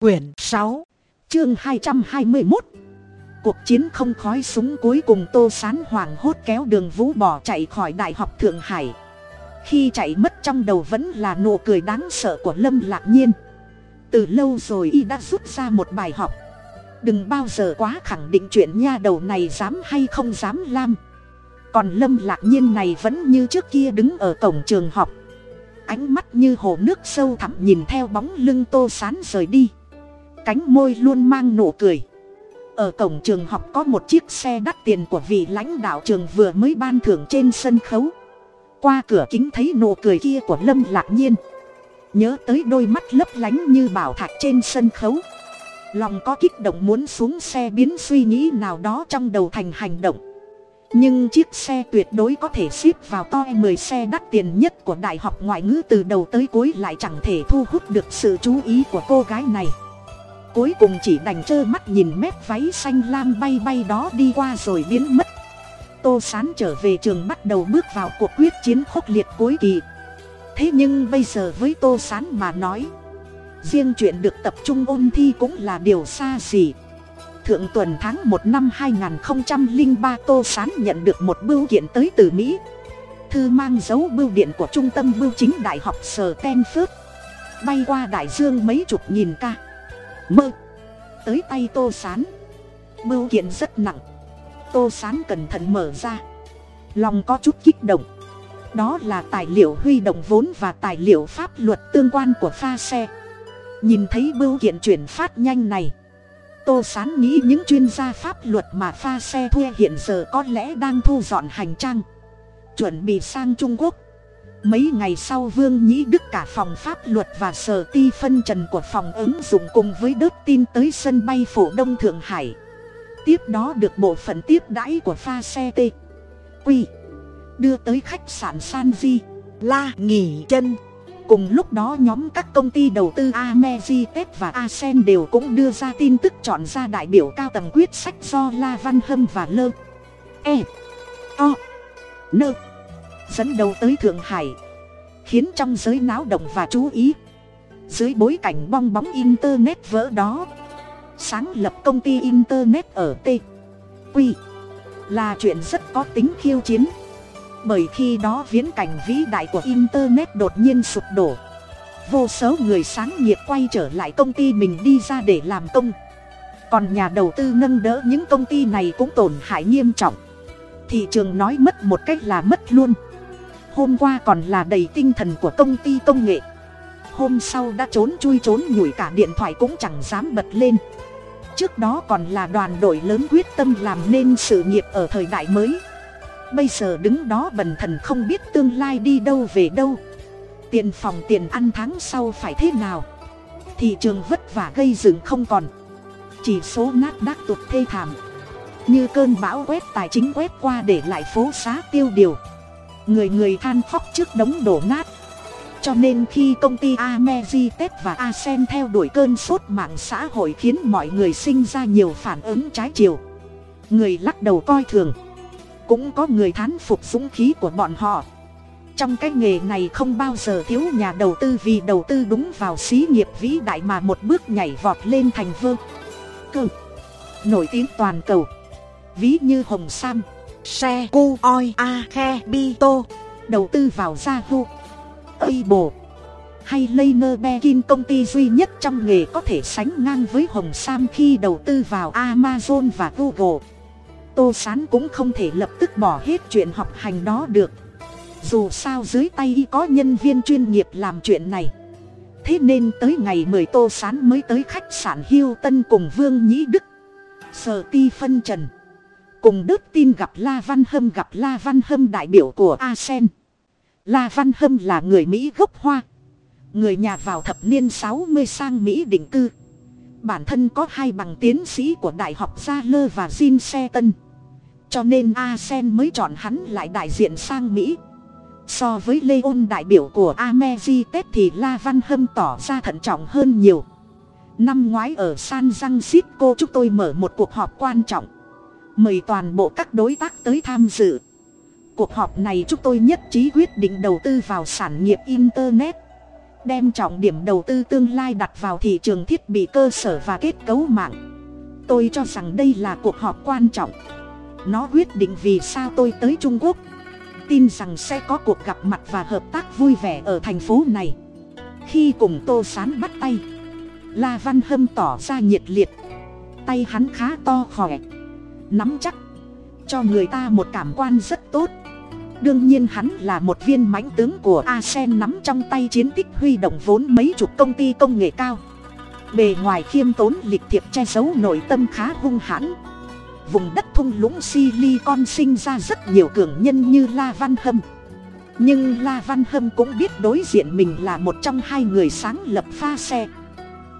quyển sáu, chương hai trăm hai mươi một cuộc chiến không khói súng cuối cùng tô sán hoảng hốt kéo đường vũ bỏ chạy khỏi đại học thượng hải. Khi chạy mất trong đầu vẫn là nụ cười đáng sợ của lâm lạc nhiên. Từ lâu rồi y đã rút ra một bài học. Đừng bao giờ quá khẳng định chuyện nha đầu này dám hay không dám lam. Còn lâm lạc nhiên này vẫn như trước kia đứng ở cổng trường học. Ánh mắt như hồ nước sâu thẳm nhìn theo bóng lưng tô sán rời đi cánh môi luôn mang nụ cười. Ở cổng trường học có một chiếc xe đắt tiền của vị lãnh đạo trường vừa mới ban thưởng trên sân khấu. Qua cửa kính thấy nụ cười kia của lâm lạc nhiên. Nhớ tới đôi mắt lấp lánh như bảo thạch trên sân khấu. Lòng có kích động muốn xuống xe biến suy nghĩ nào đó trong đầu thành hành động. Nhưng chiếc xe tuyệt đối có thể ship vào toi mười xe đắt tiền nhất của đại học ngoại ngữ từ đầu tới cuối lại chẳng thể thu hút được sự chú ý của cô gái này cuối cùng chỉ đành trơ mắt nhìn mép váy xanh lam bay bay đó đi qua rồi biến mất. Tô sán trở về trường bắt đầu bước vào cuộc quyết chiến khốc liệt cuối kỳ. Thế nhưng bây giờ với tô sán mà nói, riêng chuyện được tập trung ôn thi cũng là điều xa xỉ. Thượng tuần tháng một năm hai nghìn ba tô sán nhận được một bưu kiện tới từ mỹ. Thư mang dấu bưu điện của trung tâm bưu chính đại học sờ ten phước bay qua đại dương mấy chục nghìn ca mơ. Tới tay tô sán. Bưu kiện rất nặng. Tô sán cẩn thận mở ra. Lòng có chút kích động. Đó là tài liệu huy động vốn và tài liệu pháp luật tương quan của pha xe. Nhìn thấy bưu kiện chuyển phát nhanh này, tô sán nghĩ những chuyên gia pháp luật mà pha xe thuê hiện giờ có lẽ đang thu dọn hành trang, chuẩn bị sang trung quốc mấy ngày sau vương nhĩ đức cả phòng pháp luật và sở ti phân trần của phòng ứng dụng cùng với đớt tin tới sân bay phổ đông thượng hải. Tiếp đó được bộ phận tiếp đãi của pha xe t quy đưa tới khách sạn san di la nghỉ chân. Cùng lúc đó nhóm các công ty đầu tư amejitet và asen đều cũng đưa ra tin tức chọn ra đại biểu cao tầng quyết sách do la văn hâm và lơ e o nơ dẫn đầu tới thượng hải khiến trong giới náo động và chú ý. Dưới bối cảnh bong bóng internet vỡ đó, sáng lập công ty internet ở t. Q là chuyện rất có tính khiêu chiến. Bởi khi đó viễn cảnh vĩ đại của internet đột nhiên sụp đổ. Vô số người sáng nghiệp quay trở lại công ty mình đi ra để làm công. Còn nhà đầu tư nâng đỡ những công ty này cũng tổn hại nghiêm trọng. Thị trường nói mất một cách là mất luôn hôm qua còn là đầy tinh thần của công ty công nghệ. Hôm sau đã trốn chui trốn nhủi cả điện thoại cũng chẳng dám bật lên. Trước đó còn là đoàn đội lớn quyết tâm làm nên sự nghiệp ở thời đại mới. Bây giờ đứng đó bần thần không biết tương lai đi đâu về đâu. Tiền phòng tiền ăn tháng sau phải thế nào? Thị trường vất vả gây dựng không còn. Chỉ số nát đác tụt thê thảm. Như cơn bão quét tài chính quét qua để lại phố xá tiêu điều người người than khóc trước đống đổ nát cho nên khi công ty Amejitet và Asen theo đuổi cơn sốt mạng xã hội khiến mọi người sinh ra nhiều phản ứng trái chiều. Người lắc đầu coi thường. Cũng có người thán phục dũng khí của bọn họ. Trong cái nghề này không bao giờ thiếu nhà đầu tư vì đầu tư đúng vào xí nghiệp vĩ đại mà một bước nhảy vọt lên thành vơ. Cơ. Nổi tiếng toàn cầu. Ví như Hồng Sam xe, cu, oi, a, khe, bi, tô đầu tư vào yahoo Weibo hay Leiner công ty duy nhất trong nghề có thể sánh ngang với Hồng Sam khi đầu tư vào Amazon và Google. Tô Sán cũng không thể lập tức bỏ hết chuyện học hành đó được. Dù sao dưới tay y có nhân viên chuyên nghiệp làm chuyện này. Thế nên tới ngày mười Tô Sán mới tới khách sạn hiu Tân cùng Vương Nhĩ Đức. Sở ti phân trần cùng đức tin gặp la văn hâm, gặp la văn hâm đại biểu của ASEAN. la văn hâm là người mỹ gốc hoa, người nhà vào thập niên sáu mươi sang mỹ định cư. Bản thân có hai bằng tiến sĩ của đại học gia lơ và jin xe tân. Cho nên ASEAN mới chọn hắn lại đại diện sang mỹ. So với Leon đại biểu của ameji tết thì la văn hâm tỏ ra thận trọng hơn nhiều. Năm ngoái ở san Francisco cô chúng tôi mở một cuộc họp quan trọng mời toàn bộ các đối tác tới tham dự. Cuộc họp này chúng tôi nhất trí quyết định đầu tư vào sản nghiệp internet, đem trọng điểm đầu tư tương lai đặt vào thị trường thiết bị cơ sở và kết cấu mạng. Tôi cho rằng đây là cuộc họp quan trọng. Nó quyết định vì sao tôi tới trung quốc. Tin rằng sẽ có cuộc gặp mặt và hợp tác vui vẻ ở thành phố này. Khi cùng tô sán bắt tay, la văn hâm tỏ ra nhiệt liệt. Tay hắn khá to khỏe nắm chắc, cho người ta một cảm quan rất tốt. Đương nhiên hắn là một viên mãnh tướng của asen nắm trong tay chiến tích huy động vốn mấy chục công ty công nghệ cao. Bề ngoài khiêm tốn lịch thiệp che giấu nội tâm khá hung hãn. Vùng đất thung lũng silicon sinh ra rất nhiều cường nhân như la văn hâm. Nhưng la văn hâm cũng biết đối diện mình là một trong hai người sáng lập pha xe.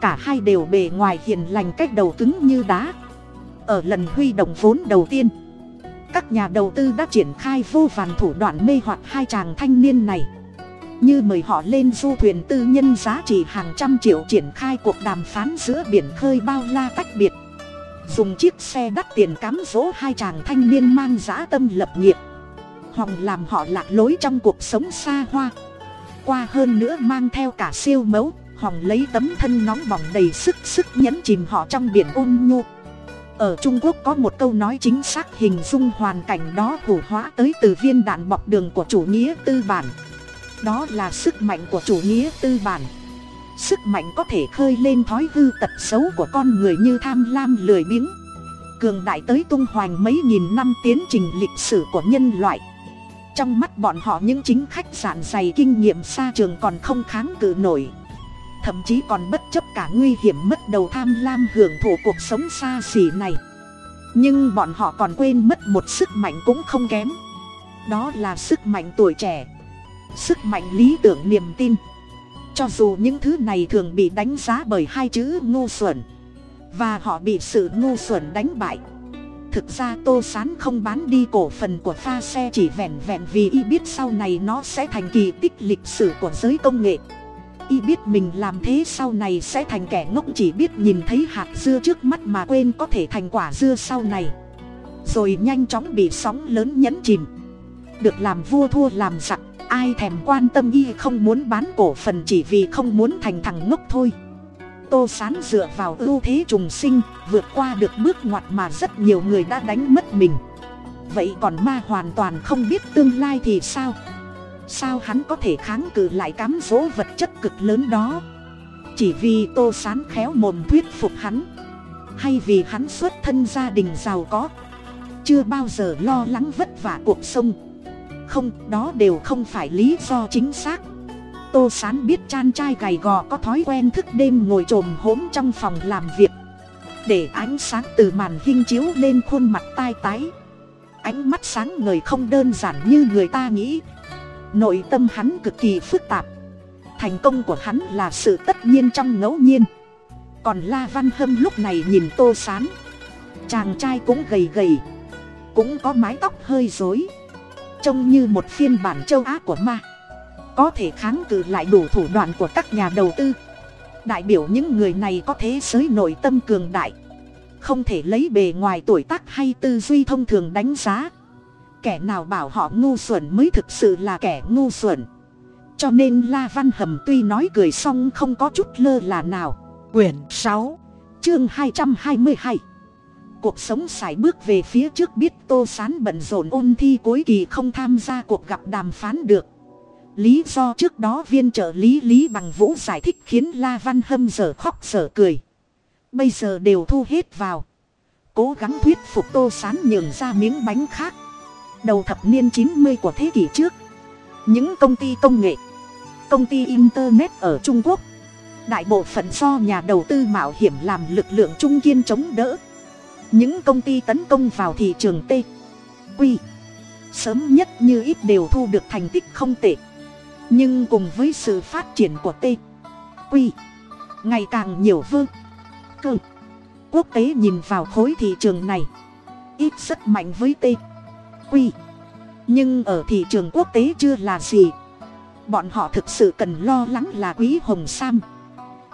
Cả hai đều bề ngoài hiền lành cách đầu cứng như đá ở lần huy động vốn đầu tiên. Các nhà đầu tư đã triển khai vô vàn thủ đoạn mê hoặc hai chàng thanh niên này. Như mời họ lên du thuyền tư nhân giá trị hàng trăm triệu triển khai cuộc đàm phán giữa biển khơi bao la tách biệt. Dùng chiếc xe đắt tiền cám dỗ hai chàng thanh niên mang giã tâm lập nghiệp. Hòng làm họ lạc lối trong cuộc sống xa hoa. Qua hơn nữa mang theo cả siêu mẫu, hòng lấy tấm thân nóng bỏng đầy sức sức nhấn chìm họ trong biển ôn nhu ở trung quốc có một câu nói chính xác hình dung hoàn cảnh đó hủ hóa tới từ viên đạn bọc đường của chủ nghĩa tư bản. Đó là sức mạnh của chủ nghĩa tư bản. Sức mạnh có thể khơi lên thói hư tật xấu của con người như tham lam lười biếng. Cường đại tới tung hoành mấy nghìn năm tiến trình lịch sử của nhân loại. Trong mắt bọn họ những chính khách giản dày kinh nghiệm xa trường còn không kháng cự nổi thậm chí còn bất chấp cả nguy hiểm mất đầu tham lam hưởng thụ cuộc sống xa xỉ này. Nhưng bọn họ còn quên mất một sức mạnh cũng không kém. Đó là sức mạnh tuổi trẻ, sức mạnh lý tưởng niềm tin. Cho dù những thứ này thường bị đánh giá bởi hai chữ ngu xuẩn, và họ bị sự ngu xuẩn đánh bại, thực ra tô sán không bán đi cổ phần của pha xe chỉ vẹn vẹn vì y biết sau này nó sẽ thành kỳ tích lịch sử của giới công nghệ y biết mình làm thế sau này sẽ thành kẻ ngốc chỉ biết nhìn thấy hạt dưa trước mắt mà quên có thể thành quả dưa sau này. Rồi nhanh chóng bị sóng lớn nhấn chìm. Được làm vua thua làm giặc, ai thèm quan tâm y không muốn bán cổ phần chỉ vì không muốn thành thằng ngốc thôi. Tô sán dựa vào ưu thế trùng sinh, vượt qua được bước ngoặt mà rất nhiều người đã đánh mất mình. Vậy còn ma hoàn toàn không biết tương lai thì sao? Sao hắn có thể kháng cự lại cám dỗ vật chất cực lớn đó? Chỉ vì tô sán khéo mồm thuyết phục hắn, hay vì hắn xuất thân gia đình giàu có, chưa bao giờ lo lắng vất vả cuộc sống. Không, đó đều không phải lý do chính xác. Tô sán biết chan trai gầy gò có thói quen thức đêm ngồi t r ồ m hốm trong phòng làm việc, để ánh sáng từ màn hình chiếu lên khuôn mặt tai tái. Ánh mắt sáng ngời không đơn giản như người ta nghĩ nội tâm hắn cực kỳ phức tạp. Thành công của hắn là sự tất nhiên trong ngẫu nhiên. Còn la văn hâm lúc này nhìn tô sán. Chàng trai cũng gầy gầy, cũng có mái tóc hơi dối trông như một phiên bản châu á của ma. Có thể kháng cự lại đủ thủ đoạn của các nhà đầu tư. Đại biểu những người này có thế giới nội tâm cường đại. Không thể lấy bề ngoài tuổi tác hay tư duy thông thường đánh giá kẻ nào bảo họ ngu xuẩn mới thực sự là kẻ ngu xuẩn. Cho nên la văn hầm tuy nói cười xong không có chút lơ là nào. Quyển sáu chương hai trăm hai mươi hai. Cuộc sống sải bước về phía trước biết tô sán bận rộn ôn thi cuối kỳ không tham gia cuộc gặp đàm phán được. Lý do trước đó viên trợ lý lý bằng vũ giải thích khiến la văn hâm giờ khóc giờ cười. Bây giờ đều thu hết vào. Cố gắng thuyết phục tô sán nhường ra miếng bánh khác đầu thập niên chín mươi của thế kỷ trước. Những công ty công nghệ, công ty internet ở trung quốc, đại bộ phận do nhà đầu tư mạo hiểm làm lực lượng trung kiên chống đỡ. Những công ty tấn công vào thị trường t, q, sớm nhất như ít đều thu được thành tích không tệ. Nhưng cùng với sự phát triển của t, q, ngày càng nhiều vương cơ. Quốc tế nhìn vào khối thị trường này, ít rất mạnh với t. Quy, nhưng ở thị trường quốc tế chưa là gì. Bọn họ thực sự cần lo lắng là quý hồng sam.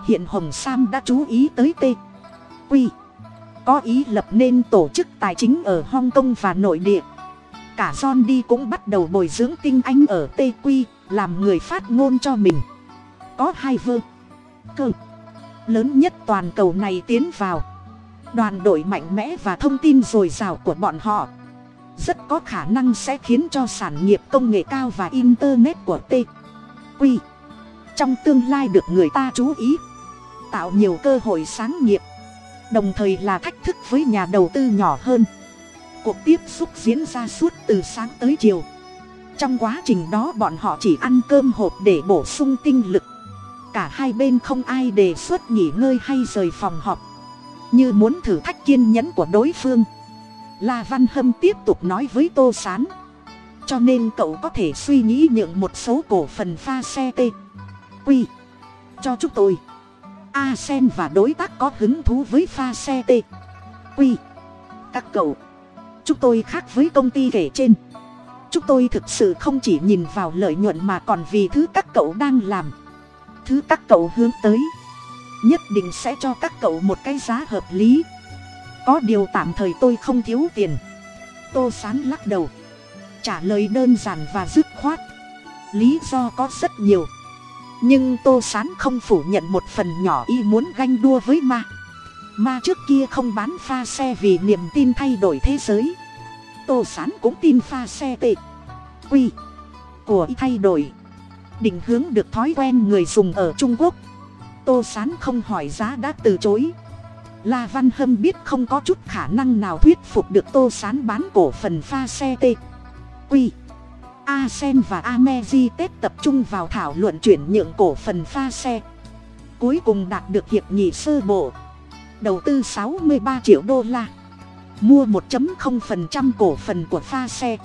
Hiện hồng sam đã chú ý tới t. Quy, có ý lập nên tổ chức tài chính ở hong kong và nội địa. Cả john đi cũng bắt đầu bồi dưỡng tinh anh ở tq làm người phát ngôn cho mình. Có hai vơ. Cơ. Lớn nhất toàn cầu này tiến vào. Đoàn đội mạnh mẽ và thông tin dồi dào của bọn họ rất có khả năng sẽ khiến cho sản nghiệp công nghệ cao và internet của t q. Trong tương lai được người ta chú ý, tạo nhiều cơ hội sáng nghiệp, đồng thời là thách thức với nhà đầu tư nhỏ hơn. Cuộc tiếp xúc diễn ra suốt từ sáng tới chiều. Trong quá trình đó bọn họ chỉ ăn cơm hộp để bổ sung tinh lực. Cả hai bên không ai đề xuất nghỉ ngơi hay rời phòng họp. Như muốn thử thách kiên nhẫn của đối phương la văn hâm tiếp tục nói với tô s á n cho nên cậu có thể suy nghĩ nhượng một số cổ phần pha xe t quy cho chúng tôi. A sen và đối tác có hứng thú với pha xe t quy các cậu. Chúng tôi khác với công ty kể trên. Chúng tôi thực sự không chỉ nhìn vào lợi nhuận mà còn vì thứ các cậu đang làm. Thứ các cậu hướng tới. Nhất định sẽ cho các cậu một cái giá hợp lý có điều tạm thời tôi không thiếu tiền. Tô sán lắc đầu. Trả lời đơn giản và dứt khoát. Lý do có rất nhiều. Nhưng tô sán không phủ nhận một phần nhỏ y muốn ganh đua với ma. Ma trước kia không bán pha xe vì niềm tin thay đổi thế giới. Tô sán cũng tin pha xe tệ. Quy của y thay đổi. Định hướng được thói quen người dùng ở trung quốc. Tô sán không hỏi giá đã từ chối la văn hâm biết không có chút khả năng nào thuyết phục được tô sán bán cổ phần pha xe t. Quy. A sen và ameji tết tập trung vào thảo luận chuyển nhượng cổ phần pha xe. Cuối cùng đạt được hiệp nghị sơ bộ. Đầu tư sáu mươi ba triệu đô la. Mua 1.0% cổ phần của pha xe.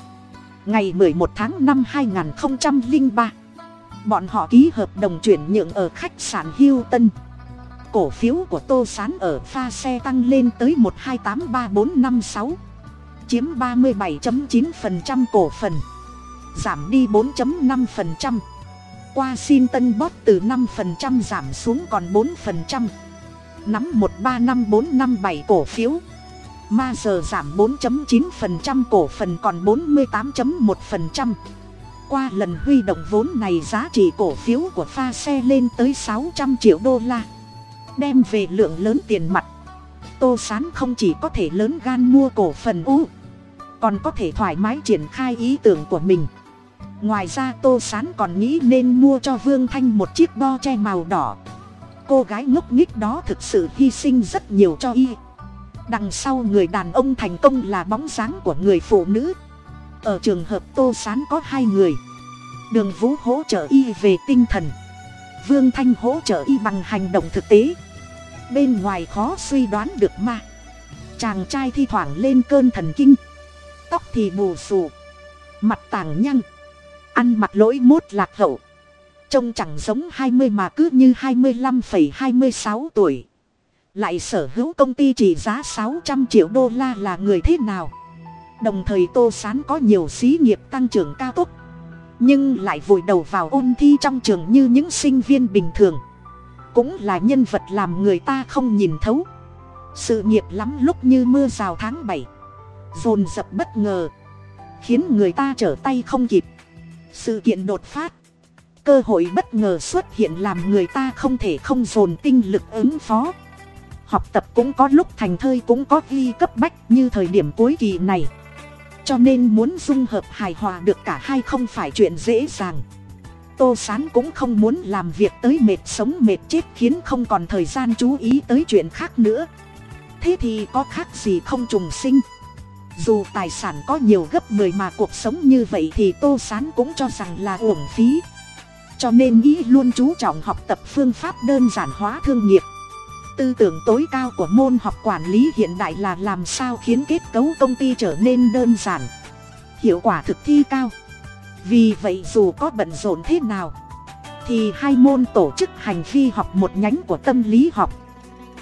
Ngày 11 tháng năm 2003 bọn họ ký hợp đồng chuyển nhượng ở khách sạn Hilton. Cổ phiếu của Tô Sán ở pha xe tăng lên tới một hai tám ba bốn năm sáu chiếm ba mươi 37.9% cổ phần, giảm đi 4.5%. Qua xin tân bót từ 5% giảm xuống còn 4%. Nắm một ba năm bốn năm bảy cổ phiếu. Ma giờ giảm 4.9% cổ phần còn 48.1% qua lần huy động vốn này giá trị cổ phiếu của pha xe lên tới sáu trăm triệu đô la đem về lượng lớn tiền mặt. Tô sán không chỉ có thể lớn gan mua cổ phần u còn có thể thoải mái triển khai ý tưởng của mình. Ngoài ra, tô sán còn nghĩ nên mua cho vương thanh một chiếc bo che màu đỏ. Cô gái ngốc nghích đó thực sự hy sinh rất nhiều cho y. Đằng sau người đàn ông thành công là bóng dáng của người phụ nữ. Ở trường hợp tô sán có hai người, đường vũ hỗ trợ y về tinh thần, vương thanh hỗ trợ y bằng hành động thực tế bên ngoài khó suy đoán được ma. Chàng trai thi thoảng lên cơn thần kinh. Tóc thì bù xù. Mặt tàng nhăng ăn mặc lỗi mốt lạc hậu. Trông chẳng giống hai mươi mà cứ như hai mươi lăm phẩy hai mươi sáu tuổi. Lại sở hữu công ty trị giá sáu trăm triệu đô la là người thế nào? Đồng thời tô sán có nhiều xí nghiệp tăng trưởng cao tốc nhưng lại vội đầu vào ôn thi trong trường như những sinh viên bình thường cũng là nhân vật làm người ta không nhìn thấu. Sự nghiệp lắm lúc như mưa rào tháng bảy. Dồn dập bất ngờ. Khiến người ta trở tay không kịp. Sự kiện đột phát. Cơ hội bất ngờ xuất hiện làm người ta không thể không dồn tinh lực ứng phó. Học tập cũng có lúc thành thơi cũng có ghi cấp bách như thời điểm cuối kỳ này. Cho nên muốn dung hợp hài hòa được cả hai không phải chuyện dễ dàng tô s á n cũng không muốn làm việc tới mệt sống mệt chết khiến không còn thời gian chú ý tới chuyện khác nữa. Thế thì có khác gì không trùng sinh? Dù tài sản có nhiều gấp mười mà cuộc sống như vậy thì tô s á n cũng cho rằng là uổng phí. Cho nên ý luôn chú trọng học tập phương pháp đơn giản hóa thương nghiệp. Tư tưởng tối cao của môn học quản lý hiện đại là làm sao khiến kết cấu công ty trở nên đơn giản, hiệu quả thực thi cao vì vậy dù có bận rộn thế nào, thì hai môn tổ chức hành vi học một nhánh của tâm lý học,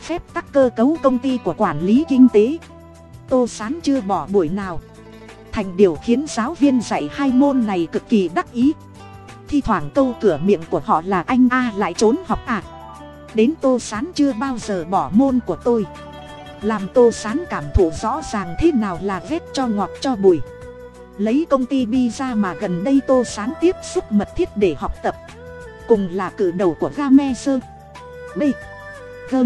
phép tắc cơ cấu công ty của quản lý kinh tế. Tô sán chưa bỏ buổi nào. Thành điều khiến giáo viên dạy hai môn này cực kỳ đắc ý. Thi thoảng câu cửa miệng của họ là anh a lại trốn học à? Đến tô sán chưa bao giờ bỏ môn của tôi. Làm tô sán cảm thụ rõ ràng thế nào là vết cho ngọt cho bùi lấy công ty bi ra mà gần đây tô sán tiếp xúc mật thiết để học tập. Cùng là cử đầu của game sơ b. Gơ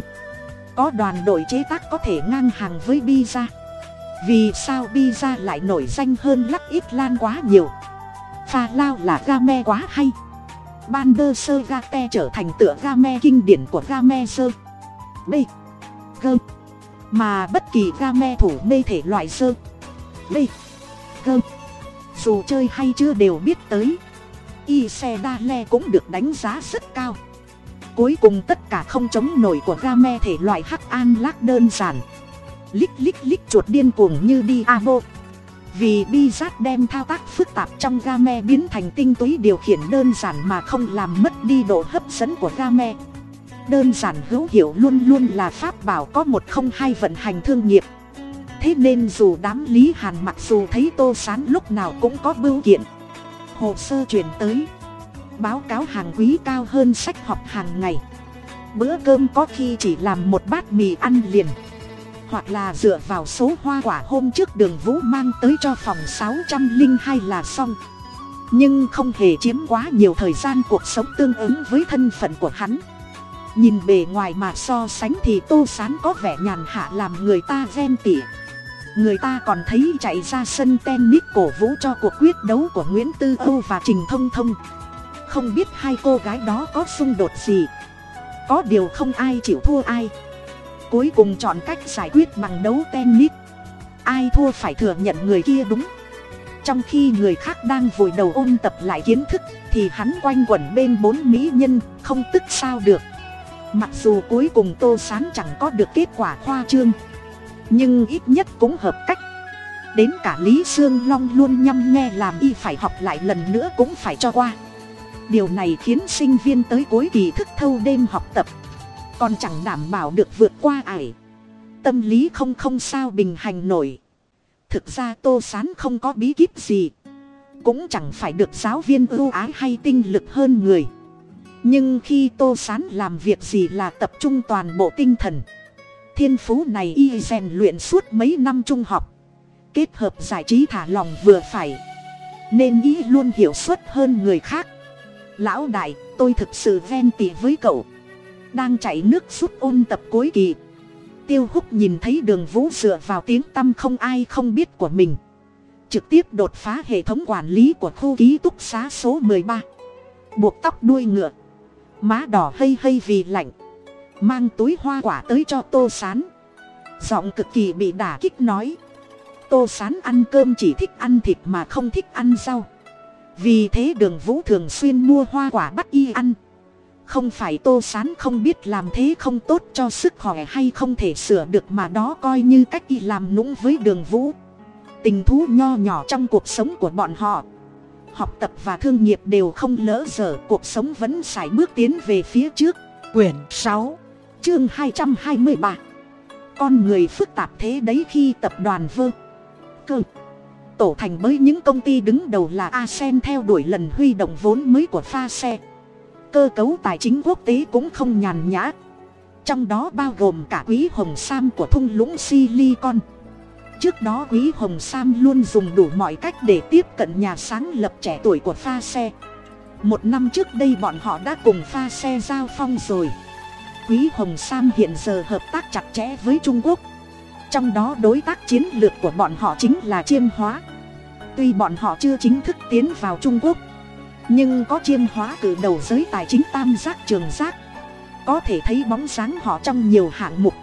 có đoàn đội chế tác có thể ngang hàng với Bi ra. Vì sao Bi ra lại nổi danh hơn lắc ít lan quá nhiều? Pha lao là game quá hay? Ban sơ gate trở thành tựa game kinh điển của game sơ b. Gơ mà bất kỳ game thủ mê thể loại sơ b. Gơ dù chơi hay chưa đều biết tới. Y xe đa le cũng được đánh giá rất cao. Cuối cùng tất cả không chống nổi của game thể loại hắc an lác đơn giản. Lích lích lích chuột điên cuồng như đi abo vì bizat đem thao tác phức tạp trong game biến thành tinh túy điều khiển đơn giản mà không làm mất đi độ hấp dẫn của game. Đơn giản hữu hiệu luôn luôn là pháp bảo có một không hai vận hành thương nghiệp thế nên dù đám lý hàn mặc dù thấy tô sán lúc nào cũng có bưu kiện. Hồ sơ chuyển tới. Báo cáo hàng quý cao hơn sách học hàng ngày. Bữa cơm có khi chỉ làm một bát mì ăn liền. Hoặc là dựa vào số hoa quả hôm trước đường vũ mang tới cho phòng sáu trăm linh hai là xong. Nhưng không hề chiếm quá nhiều thời gian cuộc sống tương ứng với thân phận của hắn. Nhìn bề ngoài mà so sánh thì tô sán có vẻ nhàn hạ làm người ta ghen tỉa người ta còn thấy chạy ra sân tennis cổ vũ cho cuộc quyết đấu của nguyễn tư âu và trình thông thông. Không biết hai cô gái đó có xung đột gì? Có điều không ai chịu thua ai. Cuối cùng chọn cách giải quyết bằng đấu tennis. Ai thua phải thừa nhận người kia đúng. Trong khi người khác đang vùi đầu ôn tập lại kiến thức, thì hắn quanh quẩn bên bốn mỹ nhân, không tức sao được. Mặc dù cuối cùng tô sán chẳng có được kết quả khoa trương nhưng ít nhất cũng hợp cách. Đến cả lý sương long luôn nhăm nghe làm y phải học lại lần nữa cũng phải cho qua. Điều này khiến sinh viên tới cuối kỳ thức thâu đêm học tập. Còn chẳng đảm bảo được vượt qua ải. Tâm lý không không sao bình hành nổi. Thực ra tô sán không có bí kíp gì. Cũng chẳng phải được giáo viên ưu ái hay tinh lực hơn người. Nhưng khi tô sán làm việc gì là tập trung toàn bộ tinh thần thiên phú này y rèn luyện suốt mấy năm trung học. Kết hợp giải trí thả lòng vừa phải. Nên y luôn hiểu suất hơn người khác. Lão đại, tôi thực sự ven tỉ với cậu. Đang chạy nước rút ôn tập cuối kỳ. Tiêu húc nhìn thấy đường vũ dựa vào tiếng tăm không ai không biết của mình. Trực tiếp đột phá hệ thống quản lý của khu ký túc xá số ba. Buộc tóc đuôi ngựa. Má đỏ hây hây vì lạnh mang túi hoa quả tới cho tô sán. Giọng cực kỳ bị đả kích nói. Tô sán ăn cơm chỉ thích ăn thịt mà không thích ăn rau. Vì thế đường vũ thường xuyên mua hoa quả bắt y ăn. Không phải tô sán không biết làm thế không tốt cho sức khỏe hay không thể sửa được mà đó coi như cách y làm nũng với đường vũ. Tình thú nho nhỏ trong cuộc sống của bọn họ. Học tập và thương nghiệp đều không lỡ dở, cuộc sống vẫn sải bước tiến về phía trước. Quyển sáu chương hai trăm hai mươi ba. Con người phức tạp thế đấy khi tập đoàn vơ cơ tổ thành với những công ty đứng đầu là asen theo đuổi lần huy động vốn mới của pha xe. Cơ cấu tài chính quốc tế cũng không nhàn nhã. Trong đó bao gồm cả quý hồng sam của thung lũng silicon. Trước đó quý hồng sam luôn dùng đủ mọi cách để tiếp cận nhà sáng lập trẻ tuổi của pha xe. Một năm trước đây bọn họ đã cùng pha xe giao phong rồi quý hồng sam hiện giờ hợp tác chặt chẽ với trung quốc. Trong đó đối tác chiến lược của bọn họ chính là chiêm hóa. Tuy bọn họ chưa chính thức tiến vào trung quốc, nhưng có chiêm hóa cử đầu giới tài chính tam giác trường giác. Có thể thấy bóng dáng họ trong nhiều hạng mục.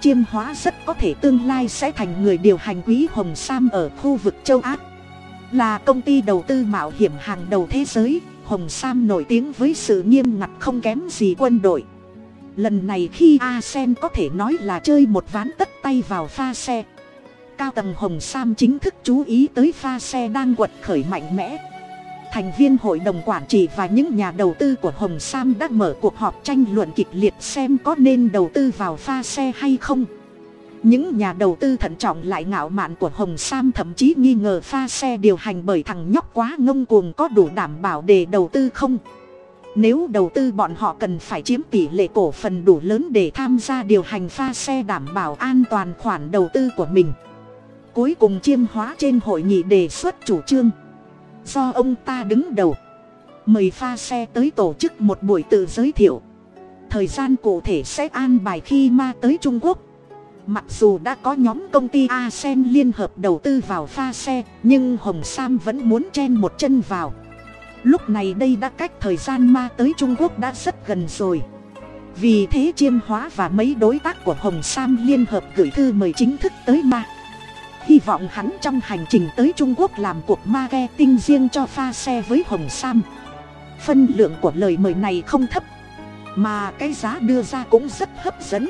Chiêm hóa rất có thể tương lai sẽ thành người điều hành quý hồng sam ở khu vực châu á. Là công ty đầu tư mạo hiểm hàng đầu thế giới, hồng sam nổi tiếng với sự nghiêm ngặt không kém gì quân đội lần này khi a sen có thể nói là chơi một ván tất tay vào pha xe. Cao tầng hồng sam chính thức chú ý tới pha xe đang quật khởi mạnh mẽ. Thành viên hội đồng quản trị và những nhà đầu tư của hồng sam đã mở cuộc họp tranh luận kịch liệt xem có nên đầu tư vào pha xe hay không. Những nhà đầu tư thận trọng lại ngạo mạn của hồng sam thậm chí nghi ngờ pha xe điều hành bởi thằng nhóc quá ngông cuồng có đủ đảm bảo để đầu tư không? Nếu đầu tư bọn họ cần phải chiếm tỷ lệ cổ phần đủ lớn để tham gia điều hành pha xe đảm bảo an toàn khoản đầu tư của mình. Cuối cùng chiêm hóa trên hội nghị đề xuất chủ trương. Do ông ta đứng đầu, mời pha xe tới tổ chức một buổi tự giới thiệu. Thời gian cụ thể sẽ an bài khi ma tới trung quốc. Mặc dù đã có nhóm công ty asen liên hợp đầu tư vào pha xe, nhưng hồng sam vẫn muốn chen một chân vào lúc này đây đã cách thời gian ma tới trung quốc đã rất gần rồi. Vì thế chiêm hóa và mấy đối tác của hồng sam liên hợp gửi thư mời chính thức tới ma. Hy vọng hắn trong hành trình tới trung quốc làm cuộc ma ghe tinh riêng cho pha xe với hồng sam. Phân lượng của lời mời này không thấp, mà cái giá đưa ra cũng rất hấp dẫn.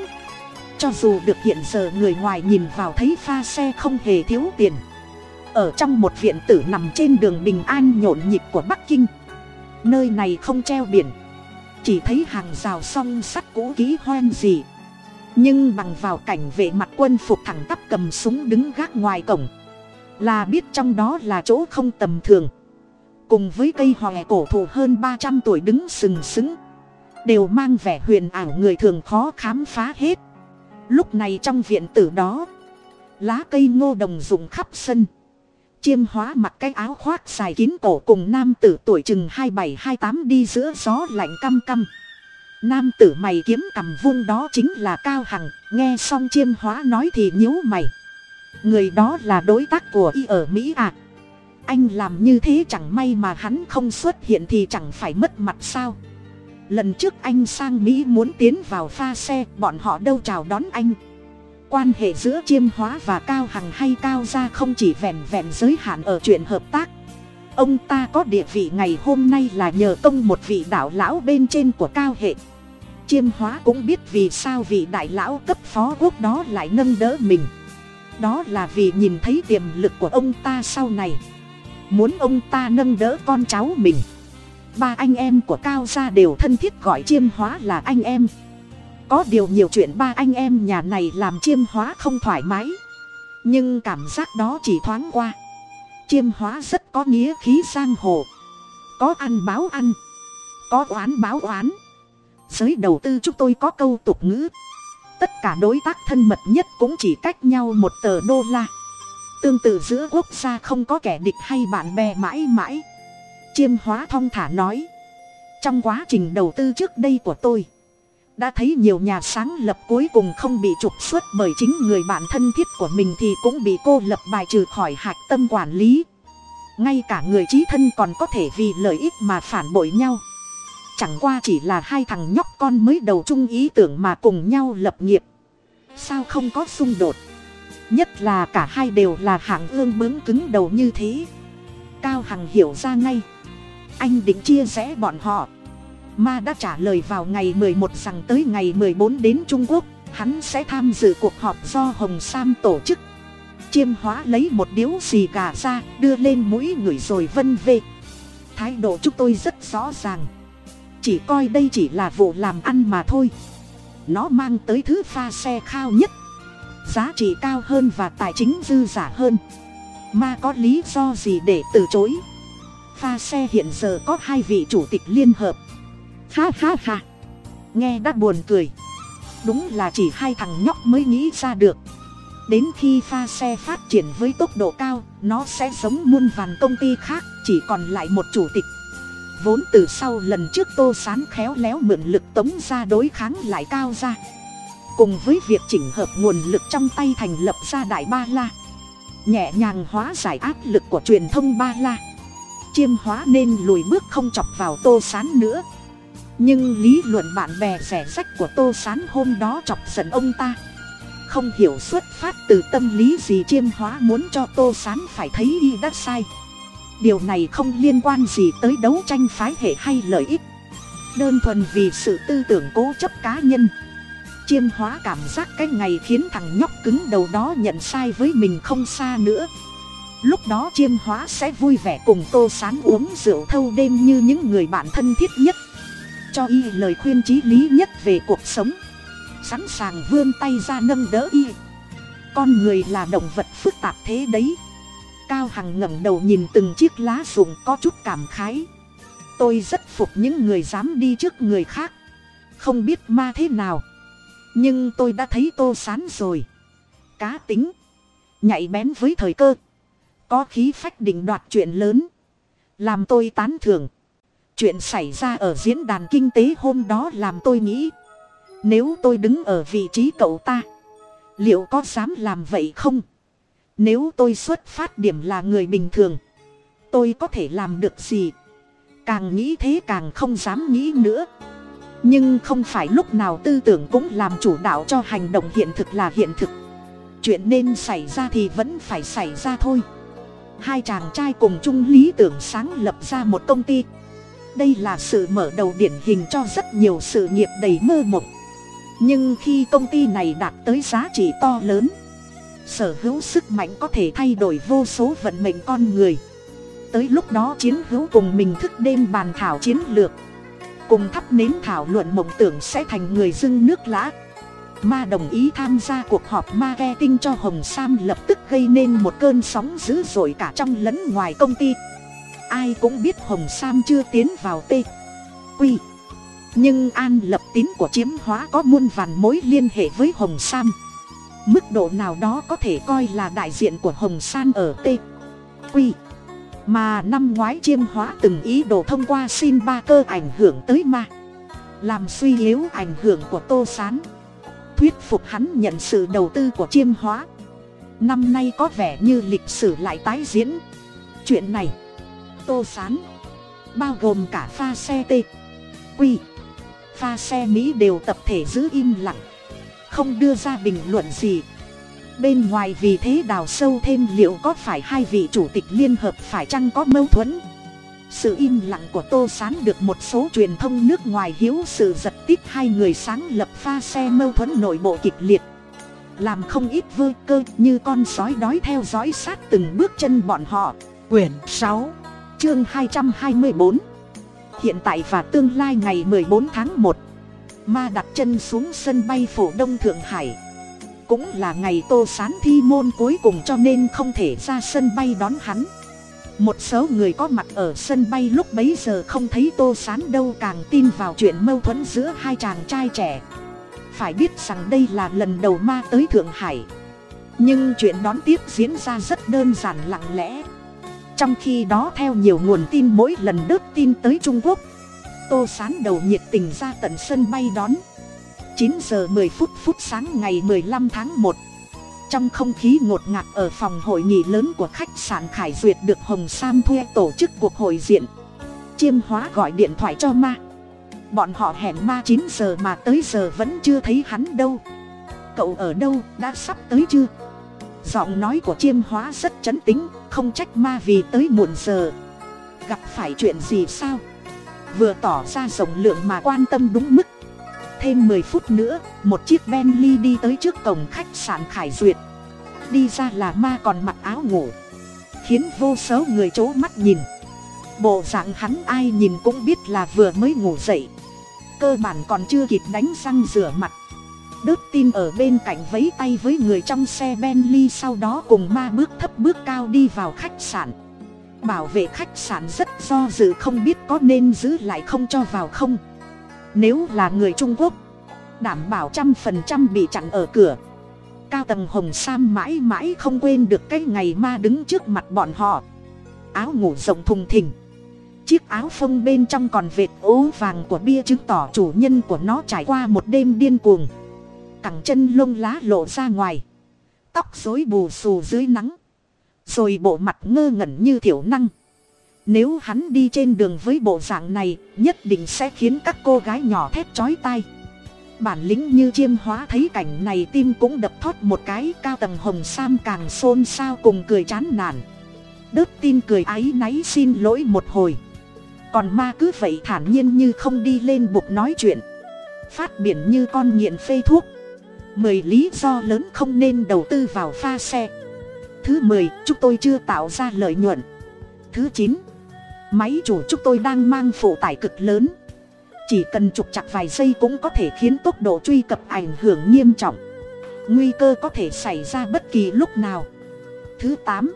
Cho dù được hiện giờ người ngoài nhìn vào thấy pha xe không hề thiếu tiền ở trong một viện tử nằm trên đường bình an nhộn nhịp của bắc kinh. Nơi này không treo biển, chỉ thấy hàng rào song sắt cũ kỹ hoen gì nhưng bằng vào cảnh vệ mặt quân phục thẳng tắp cầm súng đứng gác ngoài cổng, là biết trong đó là chỗ không tầm thường. Cùng với cây hòe cổ thụ hơn ba trăm tuổi đứng sừng sững, đều mang vẻ huyền ảo người thường khó khám phá hết. Lúc này trong viện tử đó, lá cây ngô đồng rụng khắp sân chiêm hóa mặc cái áo khoác dài kín cổ cùng nam tử tuổi chừng hai bảy, hai tám đi giữa gió lạnh căm căm. Nam tử mày kiếm cầm vung đó chính là cao hằng, nghe xong chiêm hóa nói thì nhíu mày. Người đó là đối tác của y ở mỹ à? Anh làm như thế chẳng may mà hắn không xuất hiện thì chẳng phải mất mặt sao? Lần trước anh sang mỹ muốn tiến vào pha xe, bọn họ đâu chào đón anh quan hệ giữa chiêm hóa và cao hằng hay cao gia không chỉ vẹn vẹn giới hạn ở chuyện hợp tác. Ông ta có địa vị ngày hôm nay là nhờ công một vị đạo lão bên trên của cao hệ. Chiêm hóa cũng biết vì sao vị đại lão cấp phó quốc đó lại nâng đỡ mình. Đó là vì nhìn thấy tiềm lực của ông ta sau này. Muốn ông ta nâng đỡ con cháu mình. Ba anh em của cao gia đều thân thiết gọi chiêm hóa là anh em có điều nhiều chuyện ba anh em nhà này làm chiêm hóa không thoải mái. Nhưng cảm giác đó chỉ thoáng qua. Chiêm hóa rất có nghĩa khí giang hồ. Có ăn báo ăn. Có oán báo oán. Giới đầu tư chúng tôi có câu tục ngữ. Tất cả đối tác thân mật nhất cũng chỉ cách nhau một tờ đô la. Tương tự giữa quốc gia không có kẻ địch hay bạn bè mãi mãi. Chiêm hóa thong thả nói. Trong quá trình đầu tư trước đây của tôi đã thấy nhiều nhà sáng lập cuối cùng không bị trục xuất bởi chính người bạn thân thiết của mình thì cũng bị cô lập bài trừ khỏi hạch tâm quản lý. Ngay cả người trí thân còn có thể vì lợi ích mà phản bội nhau. Chẳng qua chỉ là hai thằng nhóc con mới đầu chung ý tưởng mà cùng nhau lập nghiệp. Sao không có xung đột? Nhất là cả hai đều là hạng ương bướng cứng đầu như thế. Cao hằng hiểu ra ngay. Anh định chia rẽ bọn họ ma đã trả lời vào ngày mười một rằng tới ngày mười bốn đến trung quốc, hắn sẽ tham dự cuộc họp do hồng sam tổ chức. Chiêm hóa lấy một điếu xì gà ra, đưa lên mũi người rồi vân vê. Thái độ chúng tôi rất rõ ràng. Chỉ coi đây chỉ là vụ làm ăn mà thôi. Nó mang tới thứ pha xe khao nhất. Giá trị cao hơn và tài chính dư giả hơn. Ma có lý do gì để từ chối? Pha xe hiện giờ có hai vị chủ tịch liên hợp ha ha ha. Nghe đã buồn cười. Đúng là chỉ hai thằng nhóc mới nghĩ ra được. Đến khi pha xe phát triển với tốc độ cao, nó sẽ giống muôn vàn công ty khác, chỉ còn lại một chủ tịch. Vốn từ sau lần trước tô sán khéo léo mượn lực tống ra đối kháng lại cao ra. Cùng với việc chỉnh hợp nguồn lực trong tay thành lập ra đại ba la. Nhẹ nhàng hóa giải áp lực của truyền thông ba la. Chiêm hóa nên lùi bước không chọc vào tô sán nữa nhưng lý luận bạn bè rẻ rách của tô sán hôm đó chọc giận ông ta. Không hiểu xuất phát từ tâm lý gì chiêm hóa muốn cho tô sán phải thấy y đã sai. Điều này không liên quan gì tới đấu tranh phái hệ hay lợi ích. Đơn thuần vì sự tư tưởng cố chấp cá nhân. Chiêm hóa cảm giác cái ngày khiến thằng nhóc cứng đầu đó nhận sai với mình không xa nữa. Lúc đó chiêm hóa sẽ vui vẻ cùng tô sán uống rượu thâu đêm như những người bạn thân thiết nhất cho y lời khuyên t r í lý nhất về cuộc sống. Sẵn sàng vươn tay ra nâng đỡ y. Con người là động vật phức tạp thế đấy. Cao hằng ngẩng đầu nhìn từng chiếc lá rụng có chút cảm khái. Tôi rất phục những người dám đi trước người khác. Không biết ma thế nào. Nhưng tôi đã thấy tô sán rồi. Cá tính. Nhạy bén với thời cơ. Có khí phách định đoạt chuyện lớn. Làm tôi tán thưởng chuyện xảy ra ở diễn đàn kinh tế hôm đó làm tôi nghĩ. Nếu tôi đứng ở vị trí cậu ta, liệu có dám làm vậy không? Nếu tôi xuất phát điểm là người bình thường, tôi có thể làm được gì? Càng nghĩ thế càng không dám nghĩ nữa. Nhưng không phải lúc nào tư tưởng cũng làm chủ đạo cho hành động hiện thực là hiện thực. Chuyện nên xảy ra thì vẫn phải xảy ra thôi. Hai chàng trai cùng chung lý tưởng sáng lập ra một công ty đây là sự mở đầu điển hình cho rất nhiều sự nghiệp đầy mơ mộng. Nhưng khi công ty này đạt tới giá trị to lớn, sở hữu sức mạnh có thể thay đổi vô số vận mệnh con người. Tới lúc đó chiến hữu cùng mình thức đêm bàn thảo chiến lược, cùng thắp nến thảo luận mộng tưởng sẽ thành người dưng nước lã. Ma đồng ý tham gia cuộc họp marketing cho hồng sam lập tức gây nên một cơn sóng dữ dội cả trong lẫn ngoài công ty ai cũng biết hồng sam chưa tiến vào t. Quy nhưng an lập tín của chiếm hóa có muôn vàn mối liên hệ với hồng sam. Mức độ nào đó có thể coi là đại diện của hồng san ở t. Quy mà năm ngoái chiêm hóa từng ý đồ thông qua xin ba cơ ảnh hưởng tới ma. Làm suy yếu ảnh hưởng của tô s á n thuyết phục hắn nhận sự đầu tư của chiêm hóa. Năm nay có vẻ như lịch sử lại tái diễn. Chuyện này tô s á n bao gồm cả pha xe t quy, pha xe mỹ đều tập thể giữ im lặng, không đưa ra bình luận gì. Bên ngoài vì thế đào sâu thêm liệu có phải hai vị chủ tịch liên hợp phải chăng có mâu thuẫn. Sự im lặng của tô s á n được một số truyền thông nước ngoài hiếu sự giật tít hai người sáng lập pha xe mâu thuẫn nội bộ kịch liệt. Làm không ít vơ cơ như con sói đói theo dõi sát từng bước chân bọn họ. Quyển sáu chương hai trăm hai mươi bốn. Hiện tại và tương lai ngày bốn tháng một, ma đặt chân xuống sân bay phổ đông thượng hải. Cũng là ngày tô sán thi môn cuối cùng cho nên không thể ra sân bay đón hắn. Một số người có mặt ở sân bay lúc bấy giờ không thấy tô sán đâu càng tin vào chuyện mâu thuẫn giữa hai chàng trai trẻ. Phải biết rằng đây là lần đầu ma tới thượng hải. Nhưng chuyện đón tiếp diễn ra rất đơn giản lặng lẽ trong khi đó theo nhiều nguồn tin mỗi lần đớt tin tới trung quốc, tô sán đầu nhiệt tình ra tận sân bay đón. Chín giờ mười phút phút sáng ngày mười lăm tháng một, trong không khí ngột ngạt ở phòng hội nghị lớn của khách sạn khải duyệt được hồng sam thuê tổ chức cuộc hội diện, chiêm hóa gọi điện thoại cho ma. Bọn họ hẹn ma chín giờ mà tới giờ vẫn chưa thấy hắn đâu. Cậu ở đâu, đã sắp tới chưa? Giọng nói của chiêm hóa rất chấn tính không trách ma vì tới muộn giờ. Gặp phải chuyện gì sao? Vừa tỏ ra rộng lượng mà quan tâm đúng mức. Thêm mười phút nữa, một chiếc bentley đi tới trước cổng khách sạn khải duyệt. Đi ra là ma còn mặc áo ngủ. Khiến vô số người c mắt nhìn. Bộ dạng hắn ai nhìn cũng biết là vừa mới ngủ dậy. Cơ bản còn chưa kịp đánh răng rửa mặt đớt tin ở bên cạnh vấy tay với người trong xe bentley sau đó cùng ma bước thấp bước cao đi vào khách sạn. Bảo vệ khách sạn rất do dự không biết có nên giữ lại không cho vào không. Nếu là người trung quốc, đảm bảo trăm phần trăm bị chặn ở cửa. Cao tầng hồng sam mãi mãi không quên được cái ngày ma đứng trước mặt bọn họ. Áo ngủ rộng thùng thình. Chiếc áo phông bên trong còn vệt ố vàng của bia chứng tỏ chủ nhân của nó trải qua một đêm điên cuồng cẳng chân lông lá lộ ra ngoài. Tóc rối bù xù dưới nắng. Rồi bộ mặt ngơ ngẩn như thiểu năng. Nếu hắn đi trên đường với bộ dạng này, nhất định sẽ khiến các cô gái nhỏ thét chói tai. Bản lĩnh như chiêm hóa thấy cảnh này tim cũng đập thót một cái, cao tầng hồng sam càng xôn xao cùng cười chán nản. Đớt tin cười áy náy xin lỗi một hồi. Còn ma cứ vậy thản nhiên như không đi lên bục nói chuyện. Phát biển như con nghiện phê thuốc mười lý do lớn không nên đầu tư vào pha xe. Thứ mười, chúng tôi chưa tạo ra lợi nhuận. Thứ chín, máy chủ chúng tôi đang mang phụ tải cực lớn. Chỉ cần trục chặt vài giây cũng có thể khiến tốc độ truy cập ảnh hưởng nghiêm trọng. Nguy cơ có thể xảy ra bất kỳ lúc nào. Thứ tám,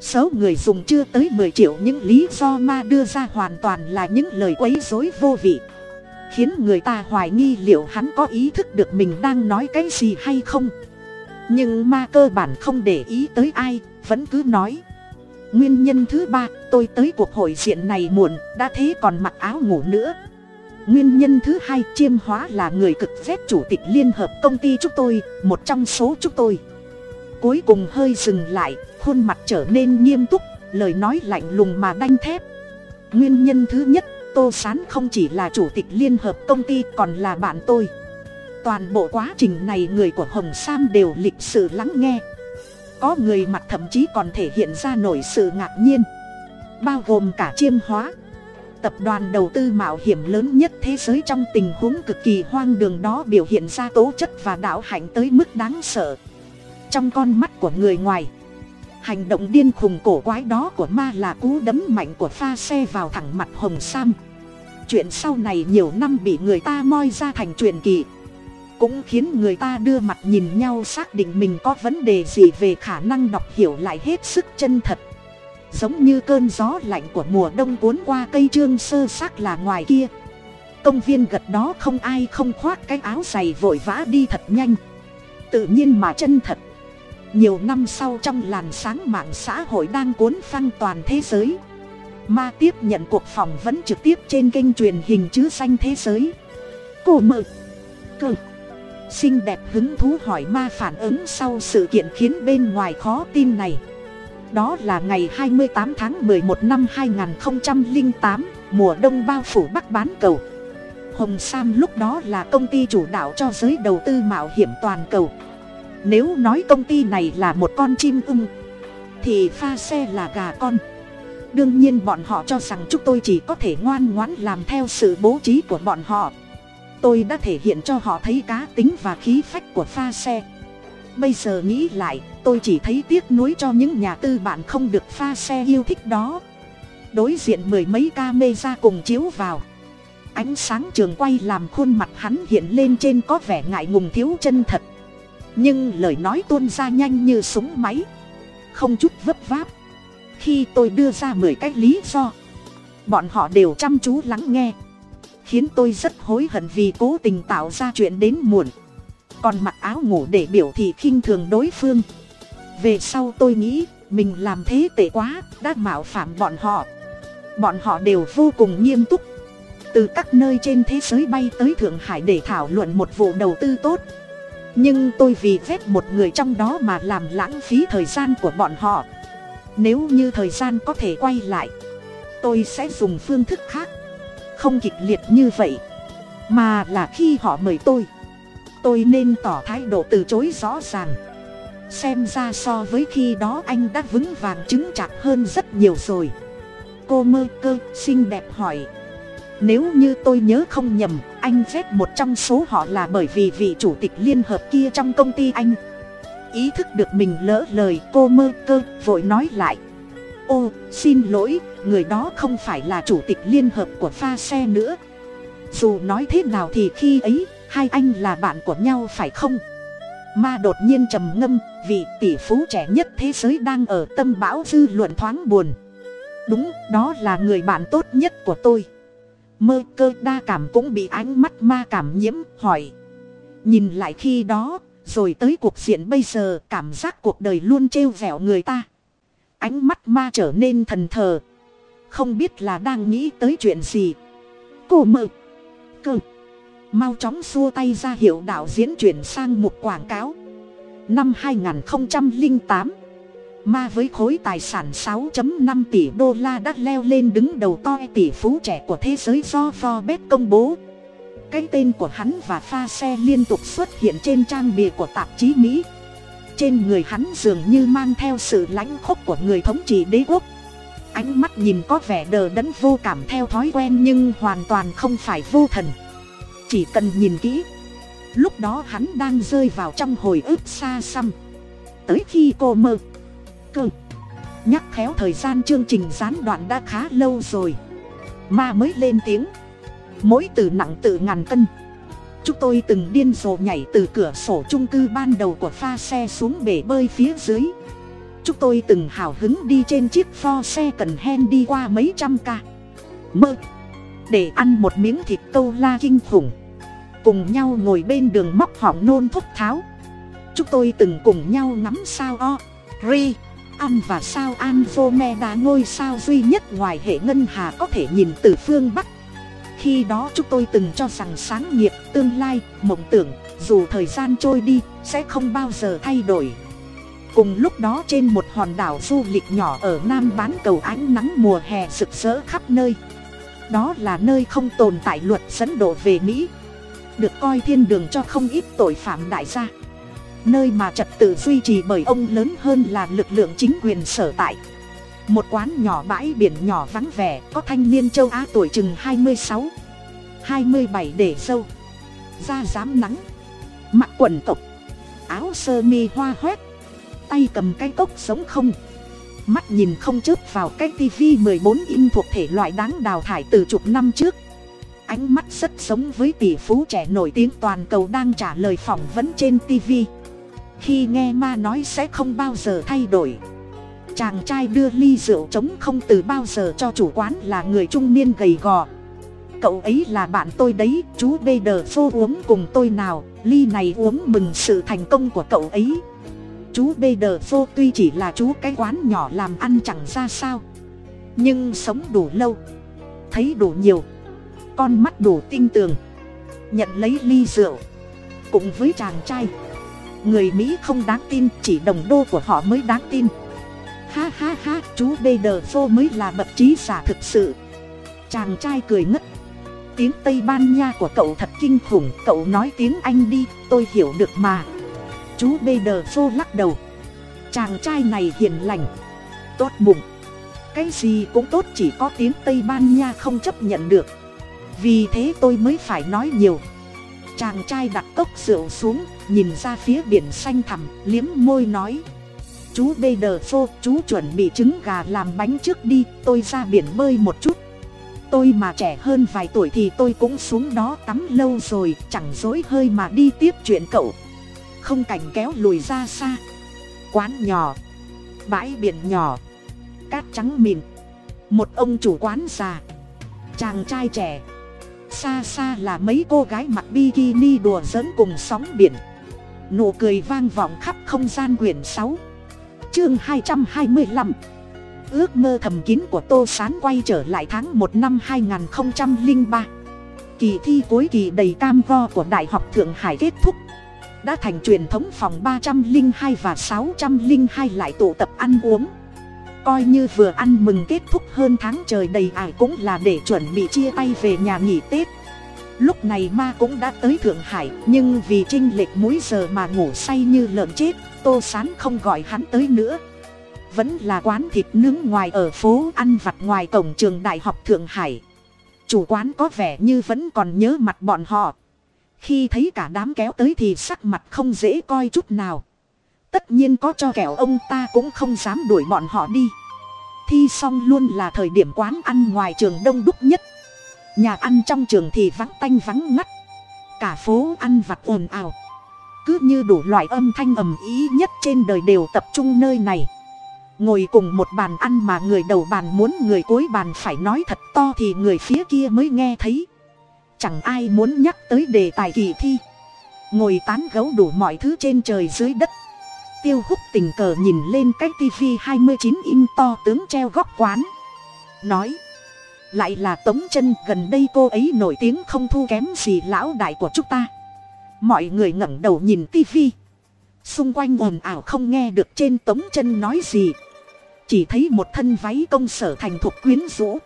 số người dùng chưa tới mười triệu. Những lý do ma đưa ra hoàn toàn là những lời quấy dối vô vị khiến người ta hoài nghi liệu hắn có ý thức được mình đang nói cái gì hay không. Nhưng ma cơ bản không để ý tới ai, vẫn cứ nói. Nguyên nhân thứ ba, tôi tới cuộc hội diện này muộn, đã thế còn mặc áo ngủ nữa. Nguyên nhân thứ hai, chiêm hóa là người cực phép chủ tịch liên hợp công ty chúng tôi, một trong số chúng tôi. Cuối cùng hơi dừng lại, khuôn mặt trở nên nghiêm túc, lời nói lạnh lùng mà đanh thép. Nguyên nhân thứ nhất tô sán không chỉ là chủ tịch liên hợp công ty còn là bạn tôi. Toàn bộ quá trình này người của hồng sam đều lịch sự lắng nghe. Có người mặt thậm chí còn thể hiện ra nổi sự ngạc nhiên. Bao gồm cả chiêm hóa, tập đoàn đầu tư mạo hiểm lớn nhất thế giới trong tình huống cực kỳ hoang đường đó biểu hiện ra tố chất và đạo hạnh tới mức đáng sợ. Trong con mắt của người ngoài hành động điên khùng cổ quái đó của ma là cú đấm mạnh của pha xe vào thẳng mặt hồng sam. Chuyện sau này nhiều năm bị người ta moi ra thành truyền kỳ. Cũng khiến người ta đưa mặt nhìn nhau xác định mình có vấn đề gì về khả năng đọc hiểu lại hết sức chân thật. Giống như cơn gió lạnh của mùa đông cuốn qua cây trương sơ xác là ngoài kia. Công viên gật đó không ai không khoác cái áo dày vội vã đi thật nhanh. Tự nhiên mà chân thật nhiều năm sau trong làn sáng mạng xã hội đang cuốn phăng toàn thế giới. Ma tiếp nhận cuộc phỏng vấn trực tiếp trên kênh truyền hình chứ xanh thế giới. Cô mơ cơ xinh đẹp hứng thú hỏi ma phản ứng sau sự kiện khiến bên ngoài khó tin này. Đó là ngày 28 tháng 11 năm 2008, mùa đông bao phủ bắc bán cầu. Hồng sam lúc đó là công ty chủ đạo cho giới đầu tư mạo hiểm toàn cầu nếu nói công ty này là một con chim ưng, thì pha xe là gà con. Đương nhiên bọn họ cho rằng chúng tôi chỉ có thể ngoan ngoãn làm theo sự bố trí của bọn họ. Tôi đã thể hiện cho họ thấy cá tính và khí phách của pha xe. Bây giờ nghĩ lại, tôi chỉ thấy tiếc nuối cho những nhà tư bản không được pha xe yêu thích đó. Đối diện mười mấy ca mê ra cùng chiếu vào. Ánh sáng trường quay làm khuôn mặt hắn hiện lên trên có vẻ ngại ngùng thiếu chân thật nhưng lời nói tuôn ra nhanh như súng máy. Không chút vấp váp. Khi tôi đưa ra mười cái lý do, bọn họ đều chăm chú lắng nghe. Khiến tôi rất hối hận vì cố tình tạo ra chuyện đến muộn. Còn mặc áo ngủ để biểu thị khinh thường đối phương. Về sau tôi nghĩ, mình làm thế tệ quá, đã mạo phạm bọn họ. Bọn họ đều vô cùng nghiêm túc. Từ các nơi trên thế giới bay tới thượng hải để thảo luận một vụ đầu tư tốt nhưng tôi vì vết một người trong đó mà làm lãng phí thời gian của bọn họ. Nếu như thời gian có thể quay lại, tôi sẽ dùng phương thức khác, không kịch liệt như vậy, mà là khi họ mời tôi tôi nên tỏ thái độ từ chối rõ ràng. Xem ra so với khi đó anh đã vững vàng chứng chặt hơn rất nhiều rồi. Cô mơ cơ xinh đẹp hỏi nếu như tôi nhớ không nhầm, anh chết một trong số họ là bởi vì vị chủ tịch liên hợp kia trong công ty anh. Ý thức được mình lỡ lời, cô mơ cơ, vội nói lại. Ô, xin lỗi, người đó không phải là chủ tịch liên hợp của pha xe nữa. Dù nói thế nào thì khi ấy, hai anh là bạn của nhau phải không? Ma đột nhiên trầm ngâm vì tỷ phú trẻ nhất thế giới đang ở tâm bão dư luận thoáng buồn. Đúng, đó là người bạn tốt nhất của tôi mơ cơ đa cảm cũng bị ánh mắt ma cảm nhiễm, hỏi. Nhìn lại khi đó, rồi tới cuộc diện bây giờ, cảm giác cuộc đời luôn trêu vẹo người ta. Ánh mắt ma trở nên thần thờ. Không biết là đang nghĩ tới chuyện gì. Cô mơ cơ. Mau chóng xua tay ra hiệu đạo diễn chuyển sang một quảng cáo. Năm 2008 ma với khối tài sản 6.5 tỷ đô la đã leo lên đứng đầu to e tỷ phú trẻ của thế giới do Forbes công bố. Cái tên của hắn và pha xe liên tục xuất hiện trên trang bìa của tạp chí mỹ. Trên người hắn dường như mang theo sự lãnh khốc của người thống trị đế quốc. Ánh mắt nhìn có vẻ đờ đẫn vô cảm theo thói quen nhưng hoàn toàn không phải vô thần. Chỉ cần nhìn kỹ, lúc đó hắn đang rơi vào trong hồi ức xa xăm. Tới khi cô mơ cơ. Nhắc khéo thời gian chương trình gián đoạn đã khá lâu rồi. Ma mới lên tiếng. Mỗi từ nặng tự ngàn cân. Chúng tôi từng điên rồ nhảy từ cửa sổ trung cư ban đầu của pha xe xuống bể bơi phía dưới. Chúng tôi từng hào hứng đi trên chiếc pho xe cần hen đi qua mấy trăm ca. Mơ. Để ăn một miếng thịt câu la kinh khủng. Cùng nhau ngồi bên đường móc họng nôn thúc tháo. Chúng tôi từng cùng nhau ngắm sao o, ri an và sao andromeda ngôi sao duy nhất ngoài hệ ngân hà có thể nhìn từ phương bắc. Khi đó chúng tôi từng cho rằng sáng nghiệp, tương lai, mộng tưởng, dù thời gian trôi đi, sẽ không bao giờ thay đổi. Cùng lúc đó trên một hòn đảo du lịch nhỏ ở nam bán cầu ánh nắng mùa hè rực rỡ khắp nơi. Đó là nơi không tồn tại luật dẫn độ về mỹ. Được coi thiên đường cho không ít tội phạm đại gia nơi mà trật tự duy trì bởi ông lớn hơn là lực lượng chính quyền sở tại. Một quán nhỏ bãi biển nhỏ vắng vẻ có thanh niên châu á tuổi chừng hai mươi sáu hai mươi bảy để sâu, da dám nắng mặc quần cộc áo sơ mi hoa hoét tay cầm cái cốc sống không mắt nhìn không chớp vào cái tivi mười bốn in thuộc thể loại đáng đào thải từ chục năm trước. Ánh mắt rất giống với tỷ phú trẻ nổi tiếng toàn cầu đang trả lời phỏng vấn trên tivi khi nghe ma nói sẽ không bao giờ thay đổi. Chàng trai đưa ly rượu trống không từ bao giờ cho chủ quán là người trung niên gầy gò. Cậu ấy là bạn tôi đấy, chú bê đờ phô uống cùng tôi nào, ly này uống mừng sự thành công của cậu ấy. Chú bê đờ phô tuy chỉ là chú cái quán nhỏ làm ăn chẳng ra sao, nhưng sống đủ lâu, thấy đủ nhiều, con mắt đủ tinh tường, nhận lấy ly rượu, cùng với chàng trai người mỹ không đáng tin, chỉ đồng đô của họ mới đáng tin. Ha ha ha, chú bê đờ phô mới là bậc trí giả thực sự. Chàng trai cười ngất. Tiếng tây ban nha của cậu thật kinh khủng, cậu nói tiếng anh đi, tôi hiểu được mà. Chú bê đờ phô lắc đầu. Chàng trai này hiền lành, tốt bụng. Cái gì cũng tốt, chỉ có tiếng tây ban nha không chấp nhận được. Vì thế tôi mới phải nói nhiều chàng trai đặt cốc rượu xuống, nhìn ra phía biển xanh thẳm, liếm môi nói. Chú bê đờ phô chú chuẩn bị trứng gà làm bánh trước đi, tôi ra biển bơi một chút. Tôi mà trẻ hơn vài tuổi thì tôi cũng xuống đó tắm lâu rồi, chẳng dối hơi mà đi tiếp chuyện cậu. Không cảnh kéo lùi ra xa. Quán nhỏ. Bãi biển nhỏ. Cát trắng mịn. Một ông chủ quán già. Chàng trai trẻ xa xa là mấy cô gái mặc bikini đùa giỡn cùng sóng biển. Nụ cười vang vọng khắp không gian quyển sáu. Chương hai trăm hai mươi lăm. Ước mơ thầm kín của tô s á n quay trở lại tháng một năm hai nghìn ba. Kỳ thi cuối kỳ đầy cam go của đại học thượng hải kết thúc. Đã thành truyền thống phòng ba trăm linh hai và sáu trăm linh hai lại tụ tập ăn uống coi như vừa ăn mừng kết thúc hơn tháng trời đầy ải cũng là để chuẩn bị chia tay về nhà nghỉ tết. Lúc này ma cũng đã tới thượng hải, nhưng vì trinh lệch múi giờ mà ngủ say như lợn chết, tô sán không gọi hắn tới nữa. Vẫn là quán thịt nướng ngoài ở phố ăn vặt ngoài cổng trường đại học thượng hải. Chủ quán có vẻ như vẫn còn nhớ mặt bọn họ. Khi thấy cả đám kéo tới thì sắc mặt không dễ coi chút nào tất nhiên có cho kẻo ông ta cũng không dám đuổi bọn họ đi. Thi xong luôn là thời điểm quán ăn ngoài trường đông đúc nhất. Nhà ăn trong trường thì vắng tanh vắng ngắt. Cả phố ăn vặt ồn ào. Cứ như đủ loại âm thanh ầm ý nhất trên đời đều tập trung nơi này. Ngồi cùng một bàn ăn mà người đầu bàn muốn người cuối bàn phải nói thật to thì người phía kia mới nghe thấy. Chẳng ai muốn nhắc tới đề tài kỳ thi. Ngồi tán gấu đủ mọi thứ trên trời dưới đất tiêu hút tình cờ nhìn lên cái tivi hai mươi chín in to tướng treo góc quán. Nói, lại là tống chân, gần đây cô ấy nổi tiếng không thu kém gì lão đại của chúng ta. Mọi người ngẩng đầu nhìn tivi xung quanh ồn ào không nghe được trên tống chân nói gì. Chỉ thấy một thân váy công sở thành thục quyến rũ,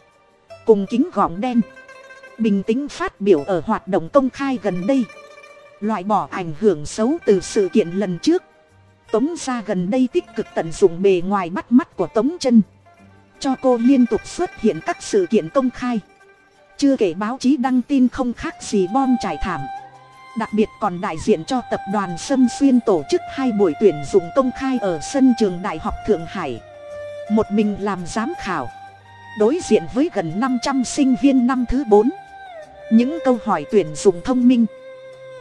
cùng kính gọng đen, bình tĩnh phát biểu ở hoạt động công khai gần đây. Loại bỏ ảnh hưởng xấu từ sự kiện lần trước tống ra gần đây tích cực tận dụng bề ngoài bắt mắt của tống chân. Cho cô liên tục xuất hiện các sự kiện công khai. Chưa kể báo chí đăng tin không khác gì bom trải thảm. Đặc biệt còn đại diện cho tập đoàn sâm xuyên tổ chức hai buổi tuyển dụng công khai ở sân trường đại học thượng hải. Một mình làm giám khảo. Đối diện với gần năm trăm sinh viên năm thứ bốn. Những câu hỏi tuyển dụng thông minh,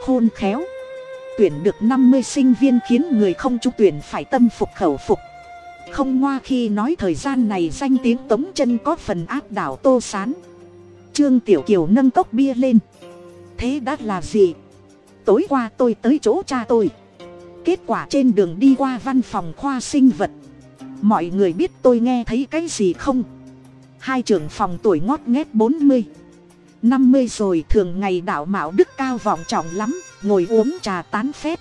khôn khéo tuyển được năm mươi sinh viên khiến người không trúng tuyển phải tâm phục khẩu phục. Không ngoa khi nói thời gian này danh tiếng tống chân có phần áp đảo tô sán. Trương tiểu kiều nâng cốc bia lên. Thế đã là gì? Tối qua tôi tới chỗ cha tôi. Kết quả trên đường đi qua văn phòng khoa sinh vật. Mọi người biết tôi nghe thấy cái gì không? Hai trưởng phòng tuổi ngót nghét bốn mươi năm mươi rồi thường ngày đạo mạo đức cao vọng trọng lắm, ngồi uống trà tán phép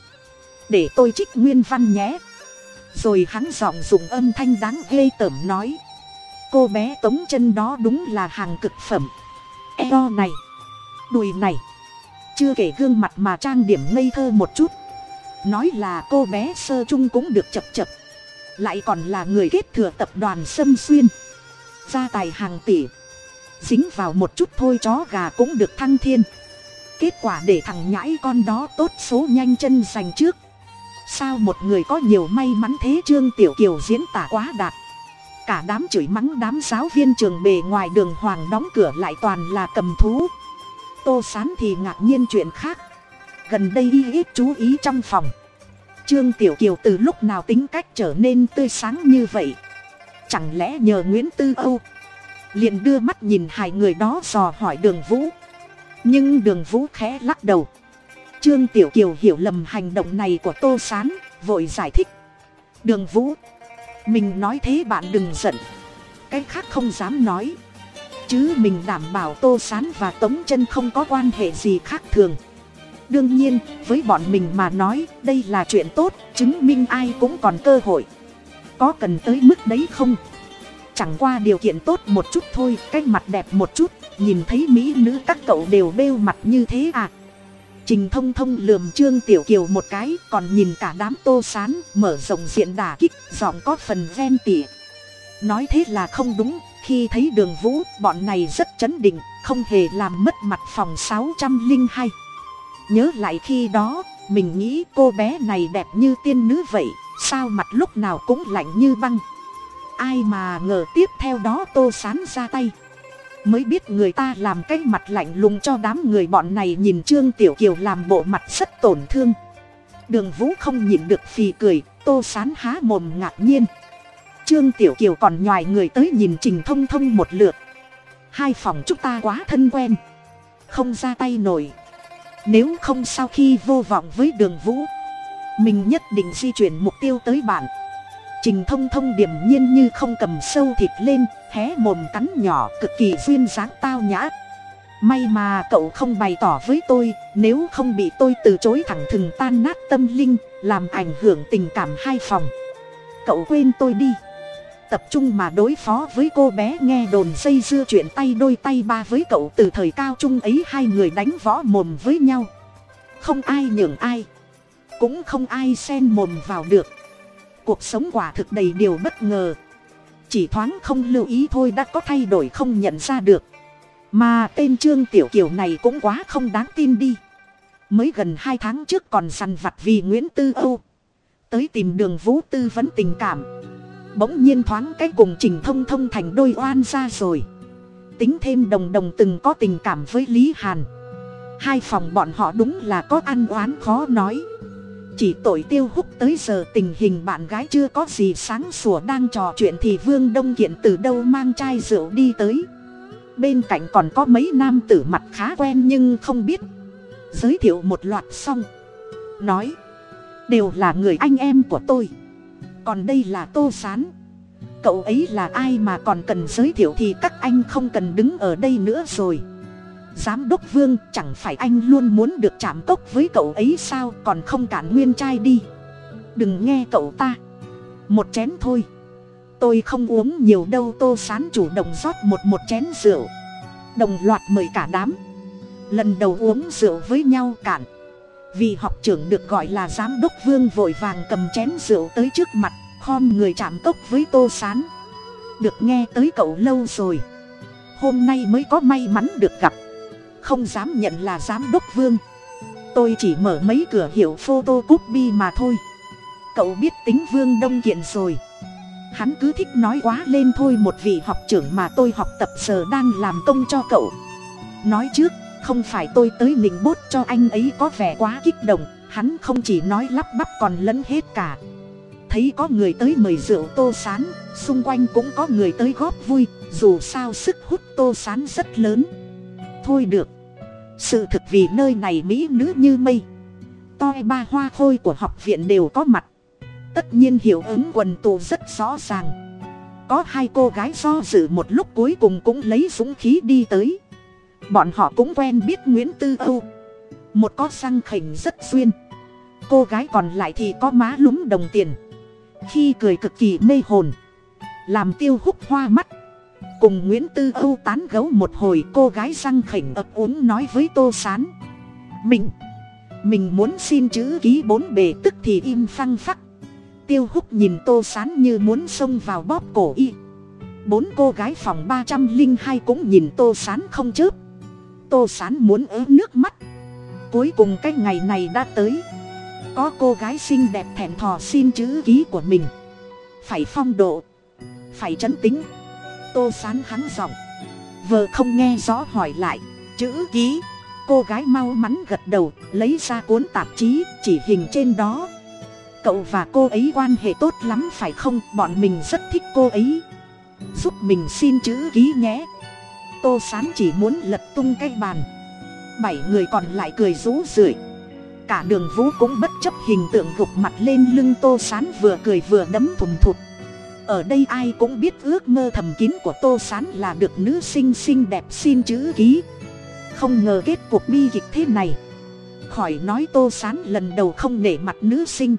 để tôi trích nguyên văn nhé. Rồi hắn giọng dùng âm thanh đáng ghê tởm nói. Cô bé tống chân đó đúng là hàng cực phẩm. Eo này, đùi này. Chưa kể gương mặt mà trang điểm ngây thơ một chút. Nói là cô bé sơ chung cũng được chập chập. Lại còn là người kết thừa tập đoàn sâm xuyên. Gia tài hàng tỷ dính vào một chút thôi chó gà cũng được thăng thiên. Kết quả để thằng nhãi con đó tốt số nhanh chân giành trước. Sao một người có nhiều may mắn thế trương tiểu kiều diễn tả quá đạt cả đám chửi mắng đám giáo viên trường bề ngoài đường hoàng đóng cửa lại toàn là cầm thú. Tô sán thì ngạc nhiên chuyện khác. Gần đây y ít chú ý trong phòng. Trương tiểu kiều từ lúc nào tính cách trở nên tươi sáng như vậy? Chẳng lẽ nhờ nguyễn tư âu? Liền đưa mắt nhìn hai người đó dò hỏi đường vũ. Nhưng đường vũ khẽ lắc đầu. Trương tiểu kiều hiểu lầm hành động này của tô s á n vội giải thích. Đường vũ, mình nói thế bạn đừng giận. Cái khác không dám nói. Chứ mình đảm bảo tô s á n và tống chân không có quan hệ gì khác thường. Đương nhiên, với bọn mình mà nói, đây là chuyện tốt, chứng minh ai cũng còn cơ hội. Có cần tới mức đấy không? Chẳng qua điều kiện tốt một chút thôi, cái mặt đẹp một chút, nhìn thấy mỹ nữ các cậu đều bêu mặt như thế à. Trình thông thông lườm trương tiểu kiều một cái, còn nhìn cả đám tô sán, mở rộng diện đả kích, giọng có phần ven tỉa. Nói thế là không đúng, khi thấy đường vũ, bọn này rất chấn định, không hề làm mất mặt phòng sáu trăm linh hai. Nhớ lại khi đó, mình nghĩ cô bé này đẹp như tiên nữ vậy, sao mặt lúc nào cũng lạnh như băng ai mà ngờ tiếp theo đó tô sán ra tay. Mới biết người ta làm cái mặt lạnh lùng cho đám người bọn này nhìn trương tiểu kiều làm bộ mặt rất tổn thương. Đường vũ không nhịn được phì cười, tô sán há mồm ngạc nhiên. Trương tiểu kiều còn nhoài người tới nhìn trình thông thông một lượt. Hai phòng chúng ta quá thân quen. Không ra tay nổi. Nếu không sau khi vô vọng với đường vũ, mình nhất định di chuyển mục tiêu tới bạn trình thông thông điềm nhiên như không cầm sâu thịt lên, hé mồm cắn nhỏ cực kỳ duyên dáng tao nhã. May mà cậu không bày tỏ với tôi, nếu không bị tôi từ chối thẳng thừng tan nát tâm linh, làm ảnh hưởng tình cảm hai phòng. Cậu quên tôi đi. Tập trung mà đối phó với cô bé nghe đồn dây dưa chuyện tay đôi tay ba với cậu từ thời cao trung ấy, hai người đánh võ mồm với nhau. Không ai nhường ai. Cũng không ai xen mồm vào được cuộc sống quả thực đầy điều bất ngờ. Chỉ thoáng không lưu ý thôi đã có thay đổi không nhận ra được. Mà tên trương tiểu kiều này cũng quá không đáng tin đi. Mới gần hai tháng trước còn săn vặt vì nguyễn tư âu. Tới tìm đường vũ tư vấn tình cảm. Bỗng nhiên thoáng cái cùng trình thông thông thành đôi oan ra rồi. Tính thêm đồng đồng từng có tình cảm với lý hàn. Hai phòng bọn họ đúng là có ăn oán khó nói chỉ tội tiêu hút tới giờ tình hình bạn gái chưa có gì sáng sủa đang trò chuyện thì vương đông kiện từ đâu mang chai rượu đi tới. Bên cạnh còn có mấy nam tử mặt khá quen nhưng không biết. Giới thiệu một loạt xong. Nói, đều là người anh em của tôi. Còn đây là tô s á n cậu ấy là ai mà còn cần giới thiệu thì các anh không cần đứng ở đây nữa rồi giám đốc vương, chẳng phải anh luôn muốn được chạm cốc với cậu ấy sao? Còn không cản nguyên trai đi. Đừng nghe cậu ta. Một chén thôi. Tôi không uống nhiều đâu, tô sán chủ động rót một một chén rượu. Đồng loạt mời cả đám. Lần đầu uống rượu với nhau cạn. Vì học trưởng được gọi là giám đốc vương vội vàng cầm chén rượu tới trước mặt, khom người chạm cốc với tô sán. Được nghe tới cậu lâu rồi. Hôm nay mới có may mắn được gặp không dám nhận là giám đốc vương. Tôi chỉ mở mấy cửa hiệu photocopy mà thôi. Cậu biết tính vương đông kiện rồi. Hắn cứ thích nói quá lên thôi, một vị học trưởng mà tôi học tập giờ đang làm công cho cậu. Nói trước, không phải tôi tới nịnh bốt cho anh ấy có vẻ quá kích động, hắn không chỉ nói lắp bắp còn lẫn hết cả. Thấy có người tới mời rượu tô sán, xung quanh cũng có người tới góp vui, dù sao sức hút tô sán rất lớn. Thôi được sự thực vì nơi này mỹ nữ như mây. Toi ba hoa khôi của học viện đều có mặt. Tất nhiên hiệu ứng quần tù rất rõ ràng. Có hai cô gái do dự một lúc cuối cùng cũng lấy dũng khí đi tới. Bọn họ cũng quen biết nguyễn tư âu. Một có răng khỉnh rất duyên. Cô gái còn lại thì có má lúm đồng tiền. Khi cười cực kỳ mê hồn. Làm tiêu hút hoa mắt cùng nguyễn tư âu tán gấu một hồi, cô gái răng khỉnh ập uống nói với tô s á n mình mình muốn xin chữ ký bốn bề, tức thì im phăng phắc. Tiêu húc nhìn tô s á n như muốn xông vào bóp cổ y. Bốn cô gái phòng ba trăm linh hai cũng nhìn tô s á n không chớp. Tô s á n muốn ớ nước mắt. Cuối cùng cái ngày này đã tới. Có cô gái xinh đẹp thẹn thò xin chữ ký của mình. Phải phong độ. Phải trấn tính tô sán hắn giọng. Vợ không nghe rõ hỏi lại, chữ ký. Cô gái mau mắn gật đầu, lấy ra cuốn tạp chí, chỉ hình trên đó. Cậu và cô ấy quan hệ tốt lắm phải không? Bọn mình rất thích cô ấy. Giúp mình xin chữ ký nhé. Tô sán chỉ muốn lật tung cái bàn. Bảy người còn lại cười rú rượi. Cả đường vũ cũng bất chấp hình tượng gục mặt lên lưng tô sán vừa cười vừa đấm thùm thụt ở đây ai cũng biết ước mơ thầm kín của tô s á n là được nữ sinh xinh đẹp xin chữ ký. Không ngờ kết cuộc bi kịch thế này. Khỏi nói tô s á n lần đầu không nể mặt nữ sinh.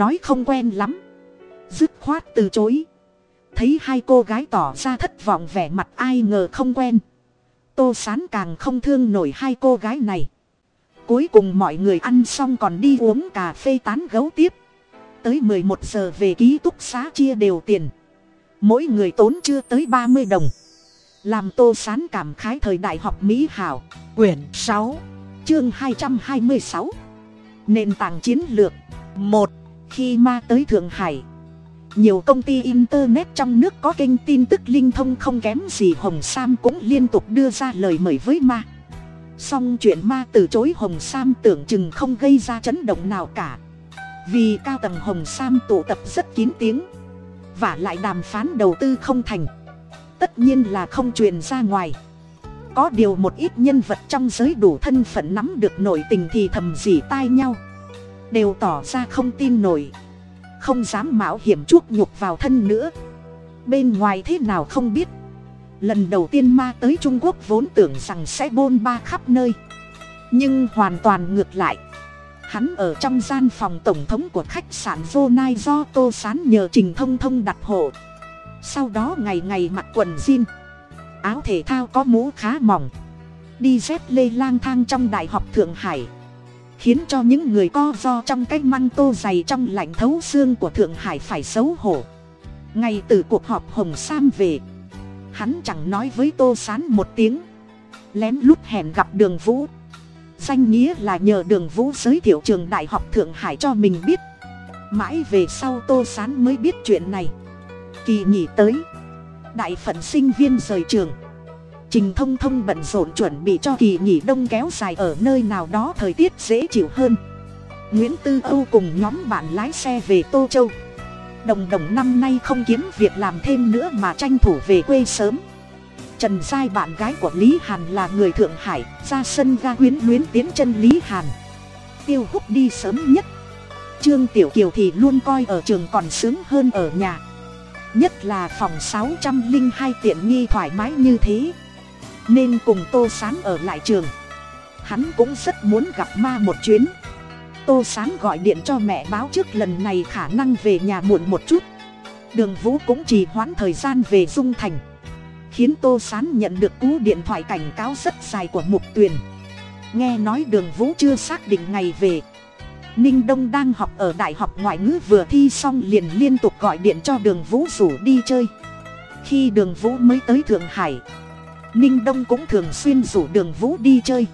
Nói không quen lắm. Dứt khoát từ chối. Thấy hai cô gái tỏ ra thất vọng vẻ mặt ai ngờ không quen. Tô s á n càng không thương nổi hai cô gái này. Cuối cùng mọi người ăn xong còn đi uống cà phê tán gấu tiếp tới mười một giờ về ký túc xá chia đều tiền. Mỗi người tốn chưa tới ba mươi đồng. Làm tô sán cảm khái thời đại học mỹ hảo. Quyển sáu, chương hai trăm hai mươi sáu. Nền tảng chiến lược. Một, khi ma tới thượng hải. Nhiều công ty internet trong nước có kênh tin tức linh thông không kém gì hồng sam cũng liên tục đưa ra lời mời với ma. Song chuyện ma từ chối hồng sam tưởng chừng không gây ra chấn động nào cả vì cao tầng hồng sam tụ tập rất kín tiếng. Và lại đàm phán đầu tư không thành. Tất nhiên là không truyền ra ngoài. Có điều một ít nhân vật trong giới đủ thân phận nắm được nội tình thì thầm dỉ tai nhau. Đều tỏ ra không tin nổi. Không dám mạo hiểm chuốc nhục vào thân nữa. Bên ngoài thế nào không biết. Lần đầu tiên ma tới trung quốc vốn tưởng rằng sẽ bôn ba khắp nơi. Nhưng hoàn toàn ngược lại hắn ở trong gian phòng tổng thống của khách sạn vô nai do tô sán nhờ trình thông thông đặt hộ. Sau đó ngày ngày mặc quần jean, áo thể thao có mũ khá mỏng, đi dép lê lang thang trong đại học thượng hải, khiến cho những người co do trong cái măng tô dày trong lạnh thấu xương của thượng hải phải xấu hổ. Ngay từ cuộc họp hồng sam về, hắn chẳng nói với tô sán một tiếng, lén lút hẹn gặp đường vũ danh nghĩa là nhờ đường vũ giới thiệu trường đại học thượng hải cho mình biết. Mãi về sau tô sán mới biết chuyện này. Kỳ nghỉ tới, đại phận sinh viên rời trường. Trình thông thông bận rộn chuẩn bị cho kỳ nghỉ đông kéo dài ở nơi nào đó thời tiết dễ chịu hơn. Nguyễn tư âu cùng nhóm bạn lái xe về tô châu. Đồng đồng năm nay không kiếm việc làm thêm nữa mà tranh thủ về quê sớm trần giai bạn gái của lý hàn là người thượng hải, ra sân ga quyến luyến tiến chân lý hàn. Tiêu hút đi sớm nhất. Trương tiểu kiều thì luôn coi ở trường còn sướng hơn ở nhà. Nhất là phòng sáu trăm linh hai tiện nghi thoải mái như thế. Nên cùng tô sán ở lại trường. Hắn cũng rất muốn gặp ma một chuyến. Tô sán gọi điện cho mẹ báo trước lần này khả năng về nhà muộn một chút. Đường vũ cũng chỉ hoãn thời gian về dung thành khiến tô sán nhận được cú điện thoại cảnh cáo rất dài của mục tuyền. Nghe nói đường vũ chưa xác định ngày về. Ninh đông đang học ở đại học ngoại ngữ vừa thi xong liền liên tục gọi điện cho đường vũ rủ đi chơi. Khi đường vũ mới tới thượng hải, ninh đông cũng thường xuyên rủ đường vũ đi chơi.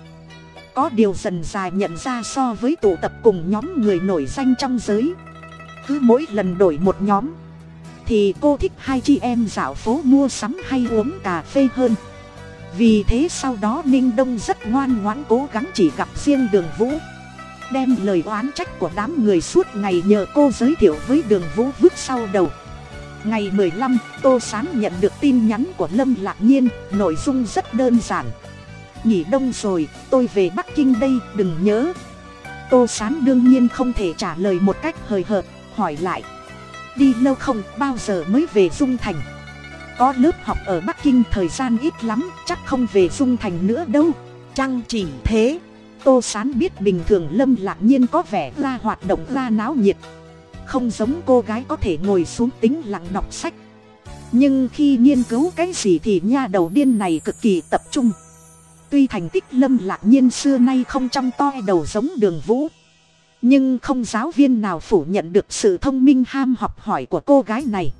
Có điều dần dài nhận ra so với tụ tập cùng nhóm người nổi danh trong giới, cứ mỗi lần đổi một nhóm thì cô thích hai chị em dạo phố mua sắm hay uống cà phê hơn. Vì thế sau đó ninh đông rất ngoan ngoãn cố gắng chỉ gặp riêng đường vũ. Đem lời oán trách của đám người suốt ngày nhờ cô giới thiệu với đường vũ vứt sau đầu. Ngày mười lăm, tô n nhận được tin nhắn của lâm lạc nhiên, nội dung rất đơn giản. Nghỉ đông rồi, tôi về bắc kinh đây, đừng nhớ. Tô sán đương nhiên không thể trả lời một cách hời hợt, hỏi lại đi lâu không bao giờ mới về dung thành? Có lớp học ở bắc kinh thời gian ít lắm chắc không về dung thành nữa đâu. Chăng chỉ thế? Tô sán biết bình thường lâm lạc nhiên có vẻ ra hoạt động ra náo nhiệt. Không giống cô gái có thể ngồi xuống tính lặng đọc sách. Nhưng khi nghiên cứu cái gì thì nha đầu điên này cực kỳ tập trung. Tuy thành tích lâm lạc nhiên xưa nay không chăm to đầu giống đường vũ nhưng không giáo viên nào phủ nhận được sự thông minh ham học hỏi của cô gái này.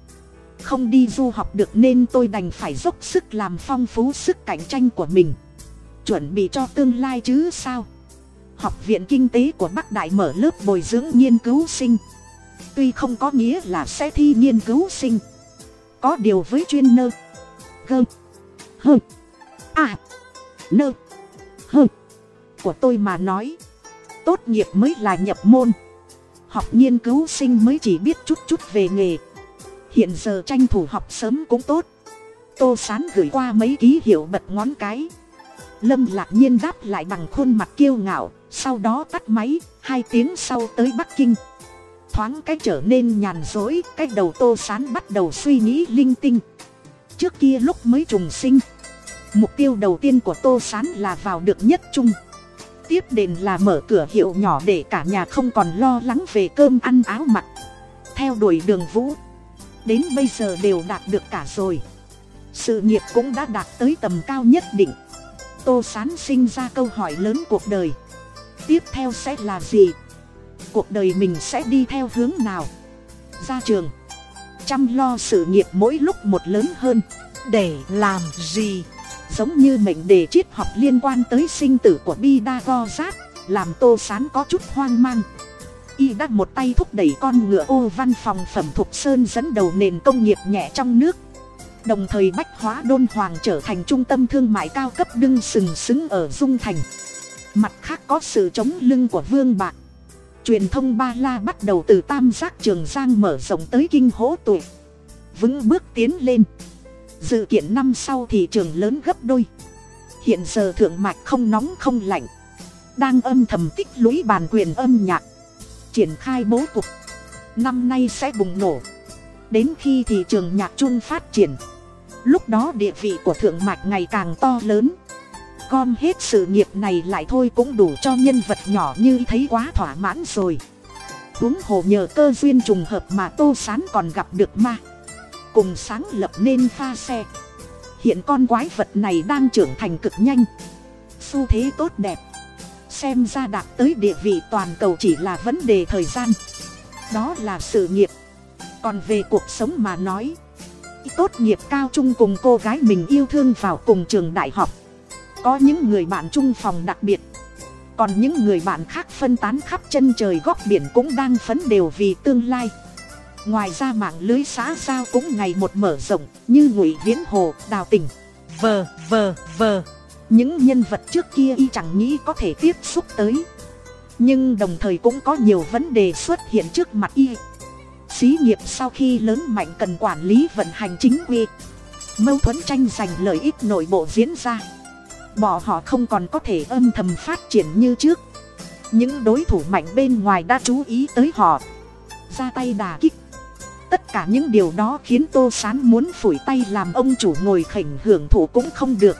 Không đi du học được nên tôi đành phải dốc sức làm phong phú sức cạnh tranh của mình. Chuẩn bị cho tương lai chứ sao? Học viện kinh tế của bắc đại mở lớp bồi dưỡng nghiên cứu sinh. Tuy không có nghĩa là sẽ thi nghiên cứu sinh. Có điều với chuyên nơ. Gơ. Hơ. À. Nơ. Hơ. Của tôi mà nói tốt nghiệp mới là nhập môn. Học nghiên cứu sinh mới chỉ biết chút chút về nghề. Hiện giờ tranh thủ học sớm cũng tốt. Tô sán gửi qua mấy ký hiệu bật ngón cái. Lâm lạc nhiên đáp lại bằng khuôn mặt kiêu ngạo sau đó tắt máy hai tiếng sau tới bắc kinh. Thoáng cái trở nên nhàn rỗi, cái đầu tô sán bắt đầu suy nghĩ linh tinh. Trước kia lúc mới trùng sinh mục tiêu đầu tiên của tô sán là vào được nhất trung tiếp đền là mở cửa hiệu nhỏ để cả nhà không còn lo lắng về cơm ăn áo mặc. Theo đuổi đường vũ, đến bây giờ đều đạt được cả rồi. Sự nghiệp cũng đã đạt tới tầm cao nhất định. Tô sán sinh ra câu hỏi lớn cuộc đời. Tiếp theo sẽ là gì? Cuộc đời mình sẽ đi theo hướng nào? Ra trường. Chăm lo sự nghiệp mỗi lúc một lớn hơn. Để làm gì? Giống như mệnh đề triết học liên quan tới sinh tử của Pythagoras, làm Tô Sán có chút hoang mang. Y đã một tay thúc đẩy con ngựa ô văn phòng phẩm thục sơn dẫn đầu nền công nghiệp nhẹ trong nước. Đồng thời bách hóa đôn hoàng trở thành trung tâm thương mại cao cấp đưng sừng sững ở Dung Thành. Mặt khác có sự chống lưng của Vương Bạc. Truyền thông Ba La bắt đầu từ Tam Giác Trường Giang mở rộng tới Kinh Hỗ Tuổi. Vững bước tiến lên dự kiện năm sau thị trường lớn gấp đôi. Hiện giờ thượng mạch không nóng không lạnh. Đang âm thầm tích lũy bàn quyền âm nhạc. Triển khai bố cục. Năm nay sẽ bùng nổ. Đến khi thị trường nhạc chung phát triển, lúc đó địa vị của thượng mạch ngày càng to lớn. Gom hết sự nghiệp này lại thôi cũng đủ cho nhân vật nhỏ như thấy quá thỏa mãn rồi. Huống hồ nhờ cơ duyên trùng hợp mà tô sán còn gặp được ma cùng sáng lập nên pha xe. Hiện con quái vật này đang trưởng thành cực nhanh. Xu thế tốt đẹp. Xem ra đạt tới địa vị toàn cầu chỉ là vấn đề thời gian. Đó là sự nghiệp. Còn về cuộc sống mà nói, tốt nghiệp cao trung cùng cô gái mình yêu thương vào cùng trường đại học. Có những người bạn chung phòng đặc biệt. Còn những người bạn khác phân tán khắp chân trời góc biển cũng đang phấn đều vì tương lai ngoài ra mạng lưới xã giao cũng ngày một mở rộng, như ngụy viễn hồ, đào tình vờ vờ vờ những nhân vật trước kia y chẳng nghĩ có thể tiếp xúc tới. Nhưng đồng thời cũng có nhiều vấn đề xuất hiện trước mặt y. Xí nghiệp sau khi lớn mạnh cần quản lý vận hành chính quy. Mâu thuẫn tranh giành lợi ích nội bộ diễn ra. Bỏ họ không còn có thể âm thầm phát triển như trước. Những đối thủ mạnh bên ngoài đã chú ý tới họ. Ra tay đà kích tất cả những điều đó khiến tô s á n muốn phủi tay làm ông chủ ngồi khỉnh hưởng thụ cũng không được.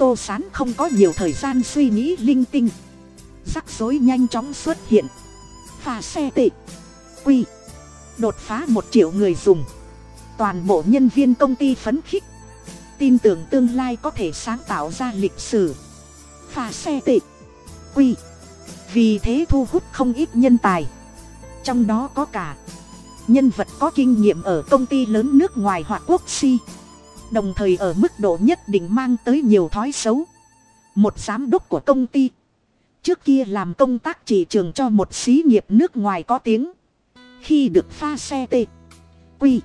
Tô s á n không có nhiều thời gian suy nghĩ linh tinh. Rắc rối nhanh chóng xuất hiện. Pha xe tệ quy. Đột phá một triệu người dùng. Toàn bộ nhân viên công ty phấn khích. Tin tưởng tương lai có thể sáng tạo ra lịch sử. Pha xe tệ quy. Vì thế thu hút không ít nhân tài. Trong đó có cả nhân vật có kinh nghiệm ở công ty lớn nước ngoài hoặc quốc si. Đồng thời ở mức độ nhất định mang tới nhiều thói xấu. Một giám đốc của công ty. Trước kia làm công tác chỉ trường cho một xí nghiệp nước ngoài có tiếng. Khi được pha xe t quy.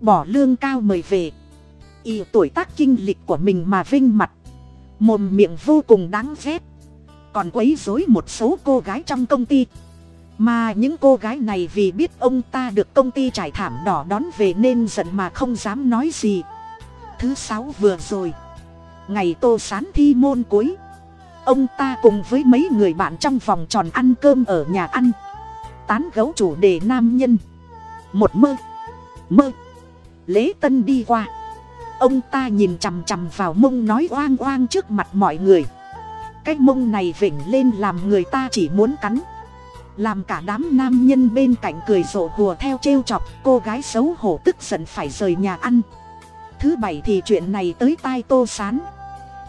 Bỏ lương cao mời về. Y tuổi tác kinh lịch của mình mà vinh mặt. Mồm miệng vô cùng đáng ghét. Còn quấy dối một số cô gái trong công ty mà những cô gái này vì biết ông ta được công ty trải thảm đỏ đón về nên giận mà không dám nói gì. Thứ sáu vừa rồi. Ngày tô sán thi môn cuối. Ông ta cùng với mấy người bạn trong vòng tròn ăn cơm ở nhà ăn. Tán gấu chủ đề nam nhân. Một mơ. Mơ. Lễ tân đi qua. Ông ta nhìn chằm chằm vào mông nói oang oang trước mặt mọi người. Cái mông này vểnh lên làm người ta chỉ muốn cắn làm cả đám nam nhân bên cạnh cười rộ hùa theo trêu chọc, cô gái xấu hổ tức giận phải rời nhà ăn. Thứ bảy thì chuyện này tới tai tô sán.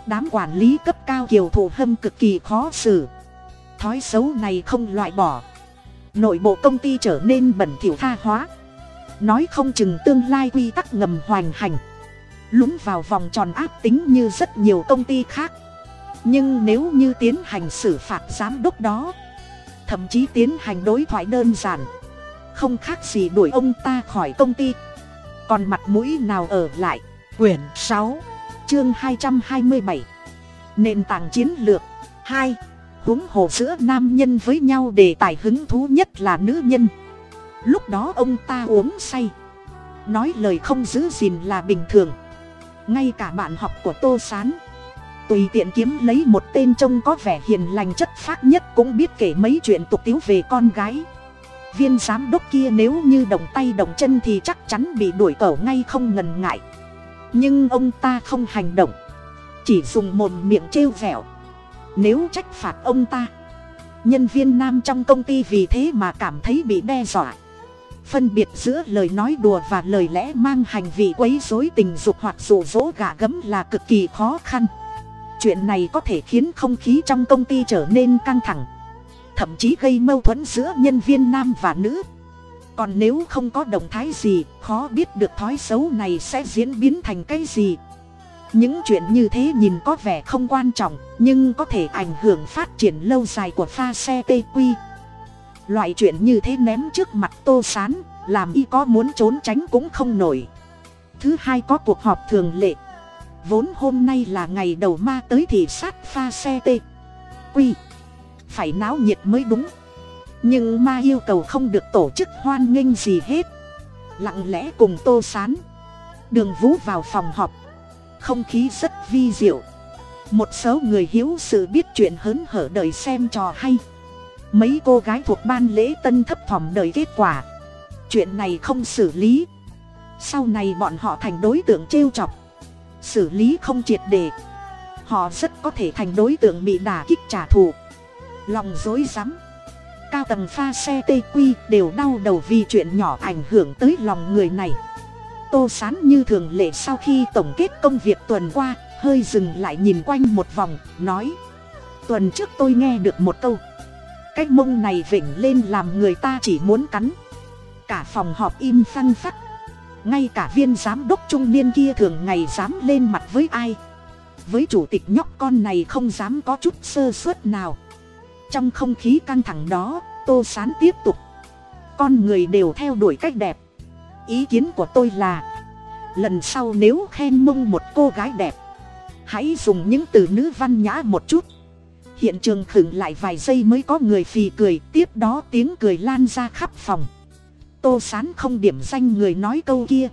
Đám quản lý cấp cao kiều thủ hâm cực kỳ khó xử. Thói xấu này không loại bỏ. Nội bộ công ty trở nên bẩn thỉu tha hóa. Nói không chừng tương lai quy tắc ngầm hoành hành. Lúng vào vòng tròn áp tính như rất nhiều công ty khác. Nhưng nếu như tiến hành xử phạt giám đốc đó thậm chí tiến hành đối thoại đơn giản. Không khác gì đuổi ông ta khỏi công ty. Còn mặt mũi nào ở lại? Quyển sáu, chương hai trăm hai mươi bảy. Nền tảng chiến lược. Hai, huống hồ giữa nam nhân với nhau đề tài hứng thú nhất là nữ nhân. Lúc đó ông ta uống say. Nói lời không giữ gìn là bình thường. Ngay cả bạn học của tô s á n tùy tiện kiếm lấy một tên trông có vẻ hiền lành chất phác nhất cũng biết kể mấy chuyện tục tiếu về con gái. Viên giám đốc kia nếu như động tay động chân thì chắc chắn bị đuổi cẩu ngay không ngần ngại. Nhưng ông ta không hành động. Chỉ dùng mồm miệng trêu vẹo nếu trách phạt ông ta, nhân viên nam trong công ty vì thế mà cảm thấy bị đe dọa. Phân biệt giữa lời nói đùa và lời lẽ mang hành vi quấy dối tình dục hoặc rụ rỗ gà gấm là cực kỳ khó khăn chuyện này có thể khiến không khí trong công ty trở nên căng thẳng, thậm chí gây mâu thuẫn giữa nhân viên nam và nữ. Còn nếu không có động thái gì, khó biết được thói xấu này sẽ diễn biến thành cái gì. Những chuyện như thế nhìn có vẻ không quan trọng, nhưng có thể ảnh hưởng phát triển lâu dài của pha xe tq loại chuyện như thế ném trước mặt tô sán, làm y có muốn trốn tránh cũng không nổi. Thứ hai có cuộc họp thường lệ vốn hôm nay là ngày đầu ma tới thị sát pha xe t quy. Phải náo nhiệt mới đúng. Nhưng ma yêu cầu không được tổ chức hoan nghênh gì hết. Lặng lẽ cùng tô sán. Đường vũ vào phòng họp. Không khí rất vi diệu. Một số người hiếu sự biết chuyện hớn hở đời xem trò hay. Mấy cô gái thuộc ban lễ tân thấp thỏm đợi kết quả. Chuyện này không xử lý. Sau này bọn họ thành đối tượng trêu chọc xử lý không triệt đề họ rất có thể thành đối tượng bị đả kích trả thù. Lòng dối rắm. Cao tầng pha xe tq quy đều đau đầu vì chuyện nhỏ ảnh hưởng tới lòng người này. Tô sán như thường lệ sau khi tổng kết công việc tuần qua, hơi dừng lại nhìn quanh một vòng, nói, tuần trước tôi nghe được một câu. Cái mông này vểnh lên làm người ta chỉ muốn cắn. Cả phòng họp im phăng phắc ngay cả viên giám đốc trung niên kia thường ngày dám lên mặt với ai. Với chủ tịch nhóc con này không dám có chút sơ suất nào. Trong không khí căng thẳng đó, tô sán tiếp tục. Con người đều theo đuổi cách đẹp. Ý kiến của tôi là, lần sau nếu khen mông một cô gái đẹp, hãy dùng những từ nữ văn nhã một chút. Hiện trường khửng lại vài giây mới có người phì cười, tiếp đó tiếng cười lan ra khắp phòng tô sán không điểm danh người nói câu kia.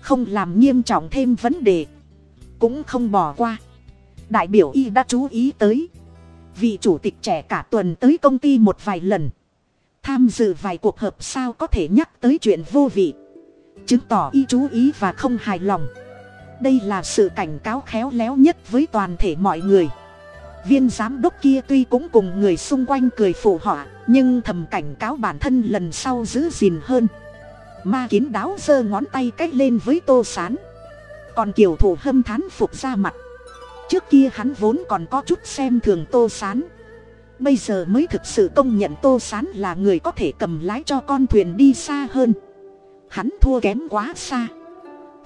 Không làm nghiêm trọng thêm vấn đề. Cũng không bỏ qua. Đại biểu y đã chú ý tới. Vị chủ tịch trẻ cả tuần tới công ty một vài lần. Tham dự vài cuộc họp sao có thể nhắc tới chuyện vô vị. Chứng tỏ y chú ý và không hài lòng. Đây là sự cảnh cáo khéo léo nhất với toàn thể mọi người viên giám đốc kia tuy cũng cùng người xung quanh cười phụ họa, nhưng thầm cảnh cáo bản thân lần sau giữ gìn hơn. Ma kín đáo giơ ngón tay cách lên với tô s á n còn kiều thủ hâm thán phục ra mặt. Trước kia hắn vốn còn có chút xem thường tô s á n bây giờ mới thực sự công nhận tô s á n là người có thể cầm lái cho con thuyền đi xa hơn. Hắn thua kém quá xa.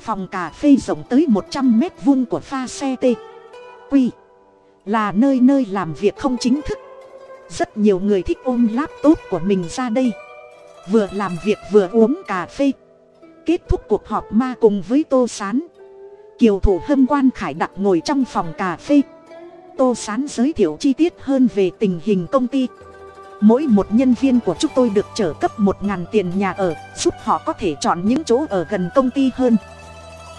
Phòng cà phê rộng tới một trăm mét vuông của pha xe t. Quy là nơi nơi làm việc không chính thức. Rất nhiều người thích ôm laptop của mình ra đây. Vừa làm việc vừa uống cà phê. Kết thúc cuộc họp ma cùng với tô s á n kiều thủ hâm quan khải đặt ngồi trong phòng cà phê. Tô s á n giới thiệu chi tiết hơn về tình hình công ty. Mỗi một nhân viên của chúng tôi được trở cấp một ngàn tiền nhà ở, giúp họ có thể chọn những chỗ ở gần công ty hơn.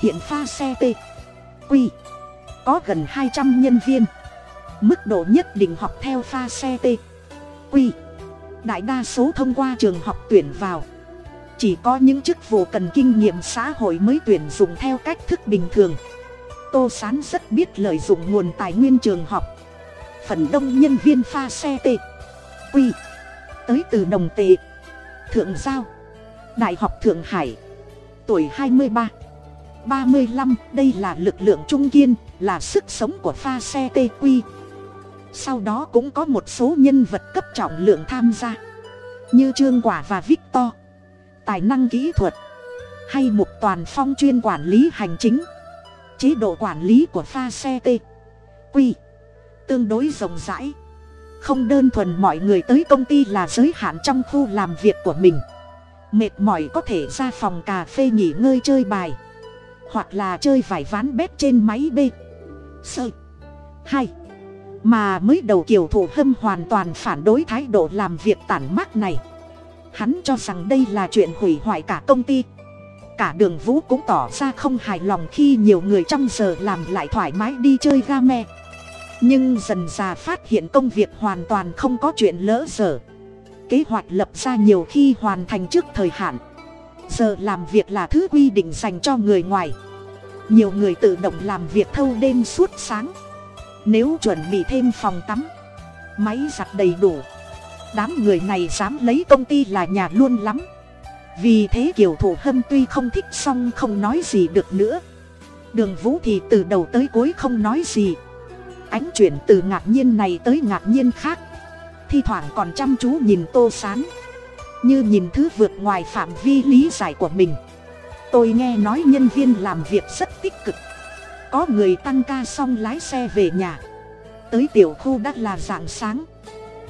Hiện pha xe t, q. có gần hai trăm nhân viên mức độ nhất định học theo pha xe t. Quy. Đại đa số thông qua trường học tuyển vào. Chỉ có những chức vụ cần kinh nghiệm xã hội mới tuyển dụng theo cách thức bình thường. Tô s á n rất biết lợi dụng nguồn tài nguyên trường học. Phần đông nhân viên pha xe t. Quy. Tới từ đồng tệ thượng giao. Đại học thượng hải. Tuổi hai mươi ba. ba mươi năm đây là lực lượng trung kiên, là sức sống của pha xe tq sau đó cũng có một số nhân vật cấp trọng lượng tham gia. Như trương quả và victor. Tài năng kỹ thuật. Hay mục toàn phong chuyên quản lý hành chính. Chế độ quản lý của pha xe t. Quy tương đối rộng rãi. Không đơn thuần mọi người tới công ty là giới hạn trong khu làm việc của mình. Mệt mỏi có thể ra phòng cà phê nghỉ ngơi chơi bài. Hoặc là chơi vải ván bếp trên máy b. Sơ hai mà mới đầu kiều thủ hâm hoàn toàn phản đối thái độ làm việc tản mác này. Hắn cho rằng đây là chuyện hủy hoại cả công ty. Cả đường vũ cũng tỏ ra không hài lòng khi nhiều người trong giờ làm lại thoải mái đi chơi ga me. Nhưng dần già phát hiện công việc hoàn toàn không có chuyện lỡ dở. Kế hoạch lập ra nhiều khi hoàn thành trước thời hạn. Giờ làm việc là thứ quy định dành cho người ngoài. Nhiều người tự động làm việc thâu đêm suốt sáng nếu chuẩn bị thêm phòng tắm, máy giặt đầy đủ, đám người này dám lấy công ty là nhà luôn lắm. Vì thế kiều thủ hâm tuy không thích xong không nói gì được nữa. Đường vũ thì từ đầu tới cuối không nói gì. Ánh chuyển từ ngạc nhiên này tới ngạc nhiên khác. Thi thoảng còn chăm chú nhìn tô sán, như nhìn thứ vượt ngoài phạm vi lý giải của mình. Tôi nghe nói nhân viên làm việc rất tích cực có người tăng ca xong lái xe về nhà. Tới tiểu khu đã là dạng sáng.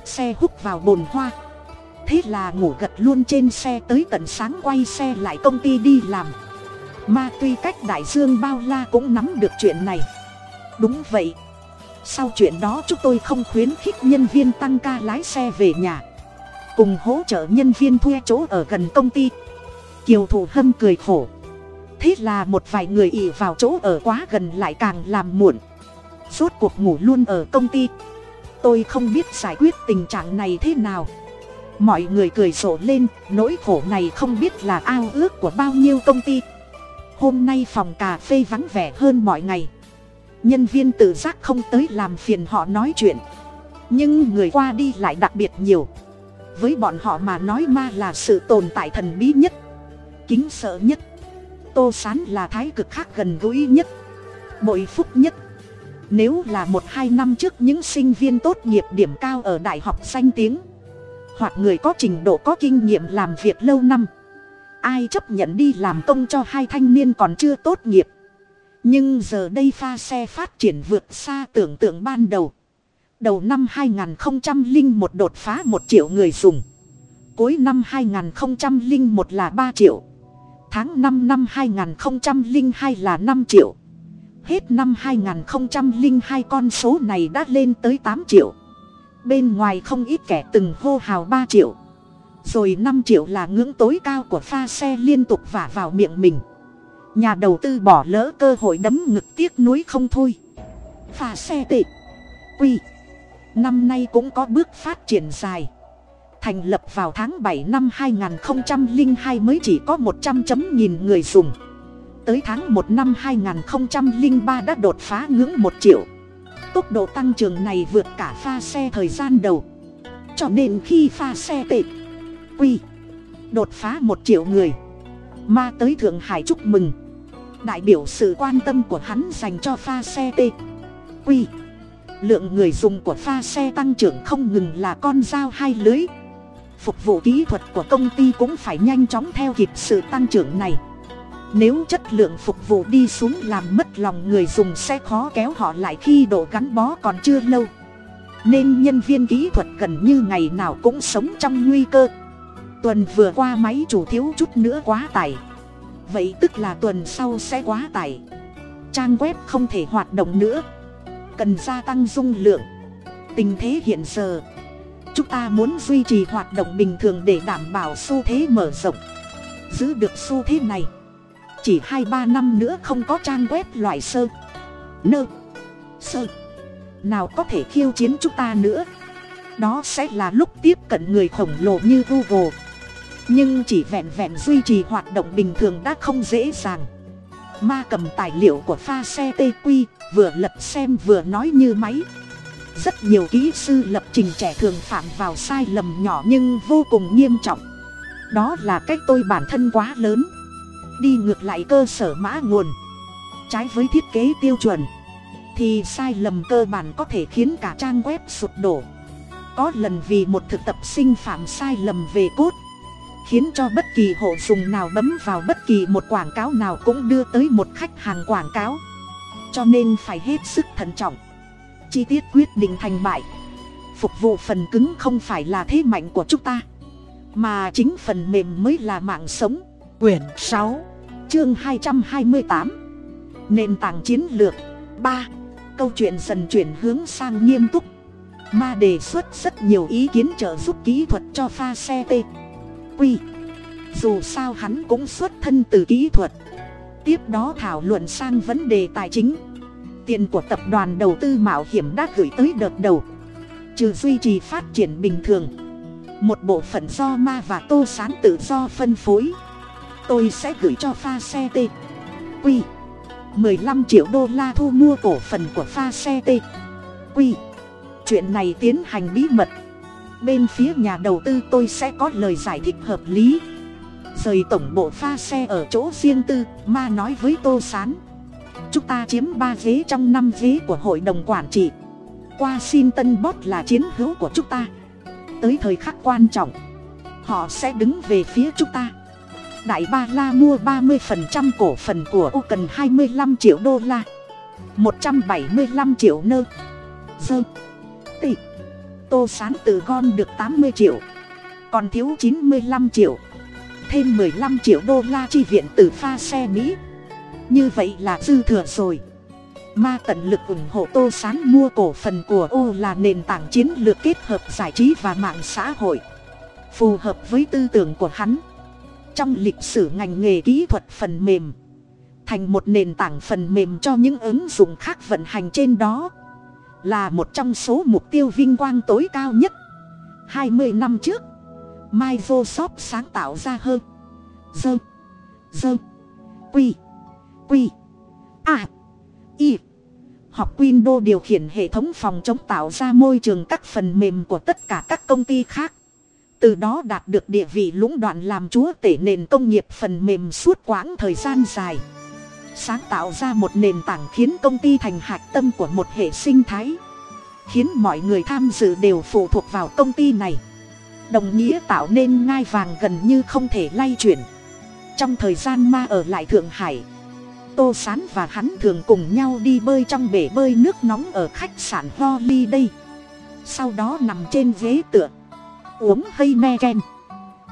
Xe hút vào bồn hoa. Thế là ngủ gật luôn trên xe tới tận sáng quay xe lại công ty đi làm. Ma tuy cách đại dương bao la cũng nắm được chuyện này. Đúng vậy. Sau chuyện đó chúng tôi không khuyến khích nhân viên tăng ca lái xe về nhà. Cùng hỗ trợ nhân viên thuê chỗ ở gần công ty. Kiều thủ hâm cười khổ thế là một vài người ỉ vào chỗ ở quá gần lại càng làm muộn. Suốt cuộc ngủ luôn ở công ty. Tôi không biết giải quyết tình trạng này thế nào. Mọi người cười rộ lên, nỗi khổ này không biết là ao ước của bao nhiêu công ty. Hôm nay phòng cà phê vắng vẻ hơn mọi ngày. Nhân viên tự giác không tới làm phiền họ nói chuyện. Nhưng người qua đi lại đặc biệt nhiều. Với bọn họ mà nói ma là sự tồn tại thần bí nhất, kính sợ nhất tô sán là thái cực khác gần gũi nhất, bội phúc nhất. Nếu là một hai năm trước những sinh viên tốt nghiệp điểm cao ở đại học danh tiếng, hoặc người có trình độ có kinh nghiệm làm việc lâu năm, ai chấp nhận đi làm công cho hai thanh niên còn chưa tốt nghiệp? Nhưng giờ đây pha xe phát triển vượt xa tưởng tượng ban đầu. Đầu năm 2001 đột phá một triệu người dùng, cuối năm 2001 là ba triệu tháng năm năm 2002 là năm triệu Hết năm 2002 con số này đã lên tới 8 triệu. Bên ngoài không ít kẻ từng hô hào 3 triệu. Rồi 5 triệu là ngưỡng tối cao của pha xe liên tục vả vào miệng mình. Nhà đầu tư bỏ lỡ cơ hội đấm ngực tiếc nuối không thôi. Pha xe tệ. Quy. Năm nay cũng có bước phát triển dài. Thành lập vào tháng 7 năm 2002 mới chỉ có 100 chấm nghìn người dùng. Tới tháng một năm 2003 đã đột phá ngưỡng một triệu. Tốc độ tăng trưởng này vượt cả pha xe thời gian đầu. Cho nên khi pha xe tệ, quy, đột phá một triệu người, ma tới thượng hải chúc mừng. Đại biểu sự quan tâm của hắn dành cho pha xe tê quy, lượng người dùng của pha xe tăng trưởng không ngừng là con dao hai lưới phục vụ kỹ thuật của công ty cũng phải nhanh chóng theo kịp sự tăng trưởng này. Nếu chất lượng phục vụ đi xuống làm mất lòng người dùng sẽ khó kéo họ lại khi độ gắn bó còn chưa lâu. Nên nhân viên kỹ thuật gần như ngày nào cũng sống trong nguy cơ. Tuần vừa qua máy chủ thiếu chút nữa quá tải. Vậy tức là tuần sau sẽ quá tải. Trang web không thể hoạt động nữa. Cần gia tăng dung lượng. Tình thế hiện giờ chúng ta muốn duy trì hoạt động bình thường để đảm bảo xu thế mở rộng. Giữ được xu thế này. Chỉ hai ba năm nữa không có trang web loại sơ. Nơ. Sơ. Nào có thể khiêu chiến chúng ta nữa. Đó sẽ là lúc tiếp cận người khổng lồ như google. Nhưng chỉ vẹn vẹn duy trì hoạt động bình thường đã không dễ dàng. Ma cầm tài liệu của pha xe tq vừa lật xem vừa nói như máy rất nhiều kỹ sư lập trình trẻ thường phạm vào sai lầm nhỏ nhưng vô cùng nghiêm trọng. Đó là cách tôi bản thân quá lớn. Đi ngược lại cơ sở mã nguồn. Trái với thiết kế tiêu chuẩn, thì sai lầm cơ bản có thể khiến cả trang web sụp đổ. Có lần vì một thực tập sinh phạm sai lầm về cốt khiến cho bất kỳ hộ dùng nào bấm vào bất kỳ một quảng cáo nào cũng đưa tới một khách hàng quảng cáo. Cho nên phải hết sức thận trọng chi tiết quyết định thành bại. Phục vụ phần cứng không phải là thế mạnh của chúng ta, mà chính phần mềm mới là mạng sống. Quyển sáu, chương hai trăm hai mươi tám, nền tảng chiến lược. Ba, câu chuyện dần chuyển hướng sang nghiêm túc. Ma đề xuất rất nhiều ý kiến trợ giúp kỹ thuật cho pha xe t. Quy, dù sao hắn cũng xuất thân từ kỹ thuật. Tiếp đó thảo luận sang vấn đề tài chính tiền của tập đoàn đầu tư mạo hiểm đã gửi tới đợt đầu. Trừ duy trì phát triển bình thường, một bộ phận do ma và tô sán tự do phân phối. Tôi sẽ gửi cho pha xe t. Quy 15 triệu đô la thu mua cổ phần của pha xe t. Quy, chuyện này tiến hành bí mật. Bên phía nhà đầu tư tôi sẽ có lời giải thích hợp lý. Rời tổng bộ pha xe ở chỗ riêng tư, ma nói với tô sán chúng ta chiếm ba ghế trong năm ghế của hội đồng quản trị. Qua xin tân bót là chiến hữu của chúng ta. Tới thời khắc quan trọng, họ sẽ đứng về phía chúng ta. Đại ba la mua ba mươi phần trăm cổ phần của u cần hai mươi năm triệu đô la, một trăm bảy mươi năm triệu nơ. Dơ tỷ. tô sán từ gom được tám mươi triệu, còn thiếu chín mươi năm triệu, thêm mười lăm triệu đô la chi viện từ pha xe mỹ như vậy là dư thừa rồi ma tận lực ủng hộ tô sán mua cổ phần của ô là nền tảng chiến lược kết hợp giải trí và mạng xã hội phù hợp với tư tưởng của hắn trong lịch sử ngành nghề kỹ thuật phần mềm thành một nền tảng phần mềm cho những ứng dụng khác vận hành trên đó là một trong số mục tiêu vinh quang tối cao nhất. 20 năm trước, Microsoft sáng tạo ra hơn dơ, dơ, quy, quy, a, y. Học Windows điều khiển hệ thống phòng chống tạo ra môi trường các phần mềm của tất cả các công ty khác. Từ đó đạt được địa vị lũng đoạn làm chúa tể nền công nghiệp phần mềm suốt quãng thời gian dài. Sáng tạo ra một nền tảng khiến công ty thành hạt tâm của một hệ sinh thái. Khiến mọi người tham dự đều phụ thuộc vào công ty này. Đồng nghĩa tạo nên ngai vàng gần như không thể lay chuyển. Trong thời gian ma ở lại thượng hải tô s á n và hắn thường cùng nhau đi bơi trong bể bơi nước nóng ở khách sạn Holly đây sau đó nằm trên ghế tựa, uống hay me ken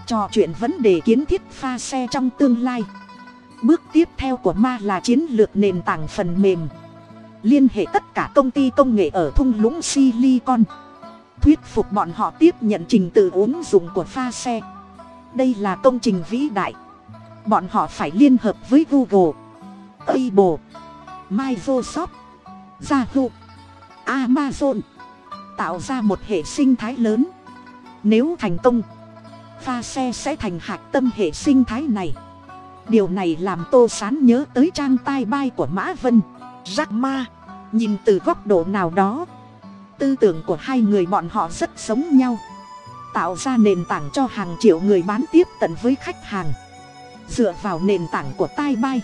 trò chuyện vấn đề kiến thiết pha xe trong tương lai. Bước tiếp theo của ma là chiến lược nền tảng phần mềm. Liên hệ tất cả công ty công nghệ ở thung lũng silicon. Thuyết phục bọn họ tiếp nhận trình tự ứng dụng của pha xe. Đây là công trình vĩ đại. Bọn họ phải liên hợp với google apple microsoft, yahoo, amazon, tạo ra một hệ sinh thái lớn. Nếu thành công, pha xe sẽ thành hạt tâm hệ sinh thái này. Điều này làm tô sán nhớ tới trang tai bai của mã vân. Jack ma, nhìn từ góc độ nào đó, tư tưởng của hai người bọn họ rất giống nhau. Tạo ra nền tảng cho hàng triệu người bán tiếp tận với khách hàng. Dựa vào nền tảng của tai bai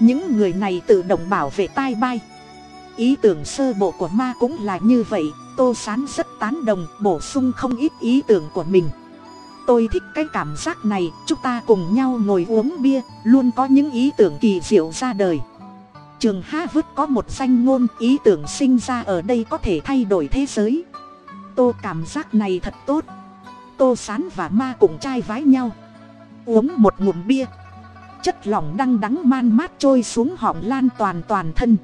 những người này tự động bảo vệ tai bay ý tưởng sơ bộ của ma cũng là như vậy, tô sán rất tán đồng, bổ sung không ít ý tưởng của mình. Tôi thích cái cảm giác này, chúng ta cùng nhau ngồi uống bia, luôn có những ý tưởng kỳ diệu ra đời. Trường harvard có một danh ngôn, ý tưởng sinh ra ở đây có thể thay đổi thế giới. Tô cảm giác này thật tốt. Tô sán và ma cùng trai vái nhau. Uống một ngụm bia chất lỏng đăng đắng man mát trôi xuống họng lan toàn toàn thân.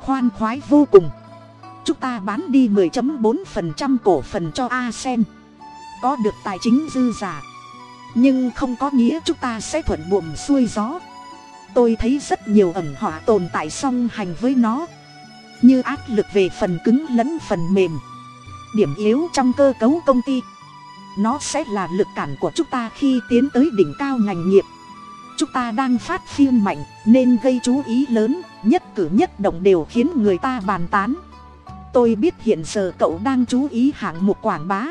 Khoan khoái vô cùng. Chúng ta bán đi 10.4% cổ phần cho a sen. Có được tài chính dư giả. Nhưng không có nghĩa chúng ta sẽ thuận buồm xuôi gió. Tôi thấy rất nhiều ẩn họa tồn tại song hành với nó. Như áp lực về phần cứng lẫn phần mềm. Điểm yếu trong cơ cấu công ty. Nó sẽ là lực cản của chúng ta khi tiến tới đỉnh cao ngành nghiệp chúng ta đang phát phim mạnh, nên gây chú ý lớn, nhất cử nhất động đều khiến người ta bàn tán. Tôi biết hiện giờ cậu đang chú ý hạng mục quảng bá.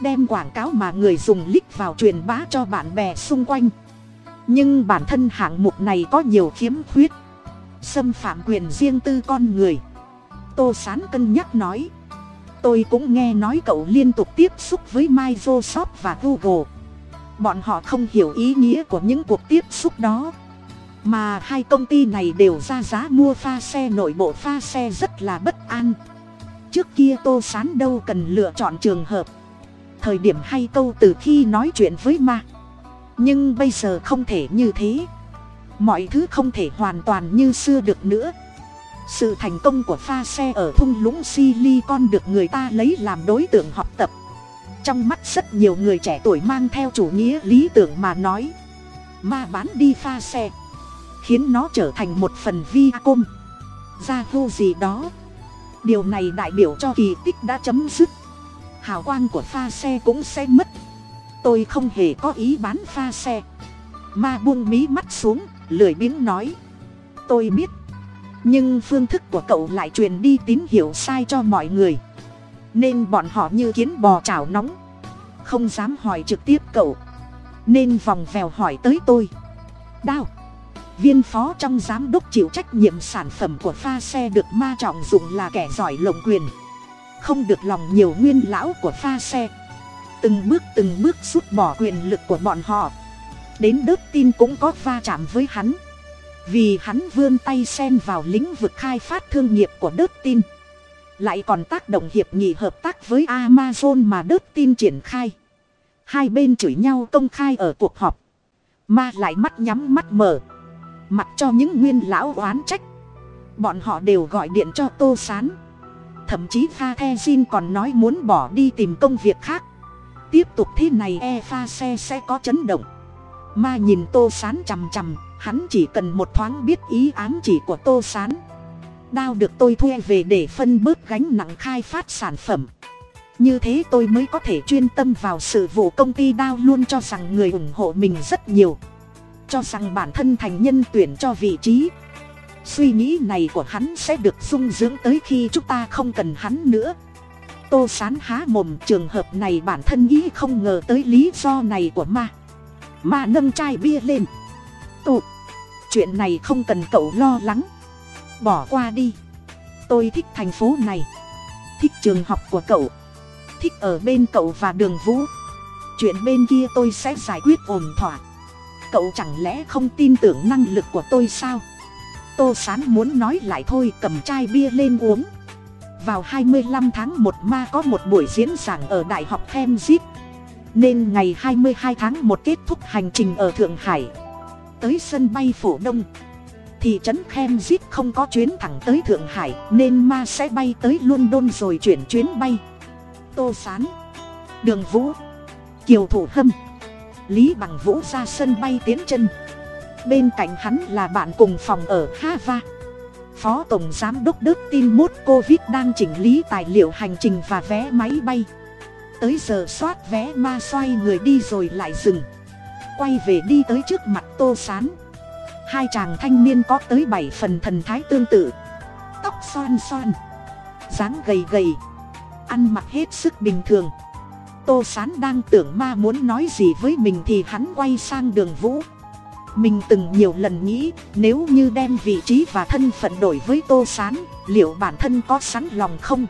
Đem quảng cáo mà người dùng lích vào truyền bá cho bạn bè xung quanh. Nhưng bản thân hạng mục này có nhiều khiếm khuyết. Xâm phạm quyền riêng tư con người. Tô sán cân nhắc nói. Tôi cũng nghe nói cậu liên tục tiếp xúc với microsoft và google bọn họ không hiểu ý nghĩa của những cuộc tiếp xúc đó. Mà hai công ty này đều ra giá mua pha xe, nội bộ pha xe rất là bất an. Trước kia tô sán đâu cần lựa chọn trường hợp. Thời điểm hay câu từ khi nói chuyện với ma. Nhưng bây giờ không thể như thế. Mọi thứ không thể hoàn toàn như xưa được nữa. Sự thành công của pha xe ở thung lũng silicon được người ta lấy làm đối tượng học tập trong mắt rất nhiều người trẻ tuổi mang theo chủ nghĩa lý tưởng mà nói. Ma bán đi pha xe. Khiến nó trở thành một phần vi côm ra vô gì đó. Điều này đại biểu cho kỳ tích đã chấm dứt. Hào quang của pha xe cũng sẽ mất. Tôi không hề có ý bán pha xe. Ma buông mí mắt xuống, lười biếng nói. Tôi biết. Nhưng phương thức của cậu lại truyền đi tín hiệu sai cho mọi người nên bọn họ như kiến bò chảo nóng. Không dám hỏi trực tiếp cậu. Nên vòng vèo hỏi tới tôi. Đao. Viên phó trong giám đốc chịu trách nhiệm sản phẩm của pha xe được ma trọng dụng là kẻ giỏi lộng quyền. Không được lòng nhiều nguyên lão của pha xe. Từng bước từng bước rút bỏ quyền lực của bọn họ. Đến đớt tin cũng có va chạm với hắn. Vì hắn vươn tay xen vào lĩnh vực khai phát thương nghiệp của đớt tin lại còn tác động hiệp nghị hợp tác với amazon mà đớt tin triển khai. Hai bên chửi nhau công khai ở cuộc họp. Ma lại mắt nhắm mắt mở. Mặc cho những nguyên lão oán trách. Bọn họ đều gọi điện cho tô s á n thậm chí pha the xin còn nói muốn bỏ đi tìm công việc khác. Tiếp tục thế này e pha xe sẽ có chấn động. Ma nhìn tô s á n chằm chằm, hắn chỉ cần một thoáng biết ý ám chỉ của tô s á n đao được tôi thuê về để phân bớt gánh nặng khai phát sản phẩm. Như thế tôi mới có thể chuyên tâm vào sự vụ công ty đao luôn cho rằng người ủng hộ mình rất nhiều. Cho rằng bản thân thành nhân tuyển cho vị trí. Suy nghĩ này của hắn sẽ được sung dưỡng tới khi chúng ta không cần hắn nữa. Tô sán há mồm, trường hợp này bản thân nghĩ không ngờ tới lý do này của ma. Ma nâng chai bia lên. Tụ. Chuyện này không cần cậu lo lắng bỏ qua đi. Tôi thích thành phố này. Thích trường học của cậu. Thích ở bên cậu và đường vũ. Chuyện bên kia tôi sẽ giải quyết ổn thỏa. Cậu chẳng lẽ không tin tưởng năng lực của tôi sao? Tô sán muốn nói lại thôi, cầm chai bia lên uống. Vào hai mươi 25 tháng một ma có một buổi diễn giảng ở đại học cambridge nên ngày hai mươi hai tháng một kết thúc hành trình ở thượng hải. Tới sân bay phổ đông thị trấn cambridge không có chuyến thẳng tới thượng hải, nên ma sẽ bay tới london rồi chuyển chuyến bay. Tô sán, đường vũ, kiều thủ hâm, lý bằng vũ ra sân bay tiến chân. Bên cạnh hắn là bạn cùng phòng ở hava. Phó tổng giám đốc đức tin mốt covid đang chỉnh lý tài liệu hành trình và vé máy bay. Tới giờ soát vé ma xoay người đi rồi lại dừng. Quay về đi tới trước mặt tô sán hai chàng thanh niên có tới bảy phần thần thái tương tự. Tóc xoan xoan dáng gầy gầy. Ăn mặc hết sức bình thường. Tô sán đang tưởng ma muốn nói gì với mình thì hắn quay sang đường vũ. Mình từng nhiều lần nghĩ, nếu như đem vị trí và thân phận đổi với tô sán, liệu bản thân có sẵn lòng không?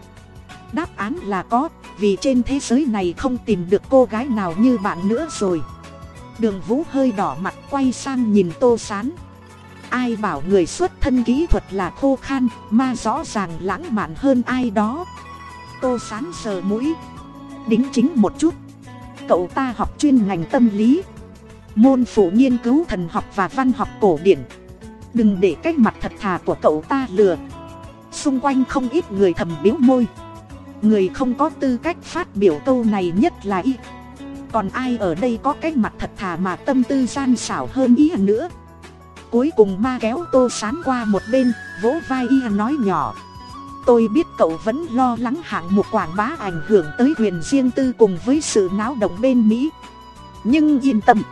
Đáp án là có, vì trên thế giới này không tìm được cô gái nào như bạn nữa rồi. Đường vũ hơi đỏ mặt quay sang nhìn tô sán ai bảo người xuất thân kỹ thuật là khô khan ma rõ ràng lãng mạn hơn ai đó. Tô sán sờ mũi, đính chính một chút. Cậu ta học chuyên ngành tâm lý. Môn phụ nghiên cứu thần học và văn học cổ điển. Đừng để cái mặt thật thà của cậu ta lừa. Xung quanh không ít người thầm biếu môi. Người không có tư cách phát biểu câu này nhất là y. Còn ai ở đây có cái mặt thật thà mà tâm tư gian xảo hơn ý nữa? Cuối cùng ma kéo tô sán qua một bên, vỗ vai y nói nhỏ. Tôi biết cậu vẫn lo lắng hạng mục quảng bá ảnh hưởng tới quyền riêng tư cùng với sự náo động bên mỹ. Nhưng yên tâm,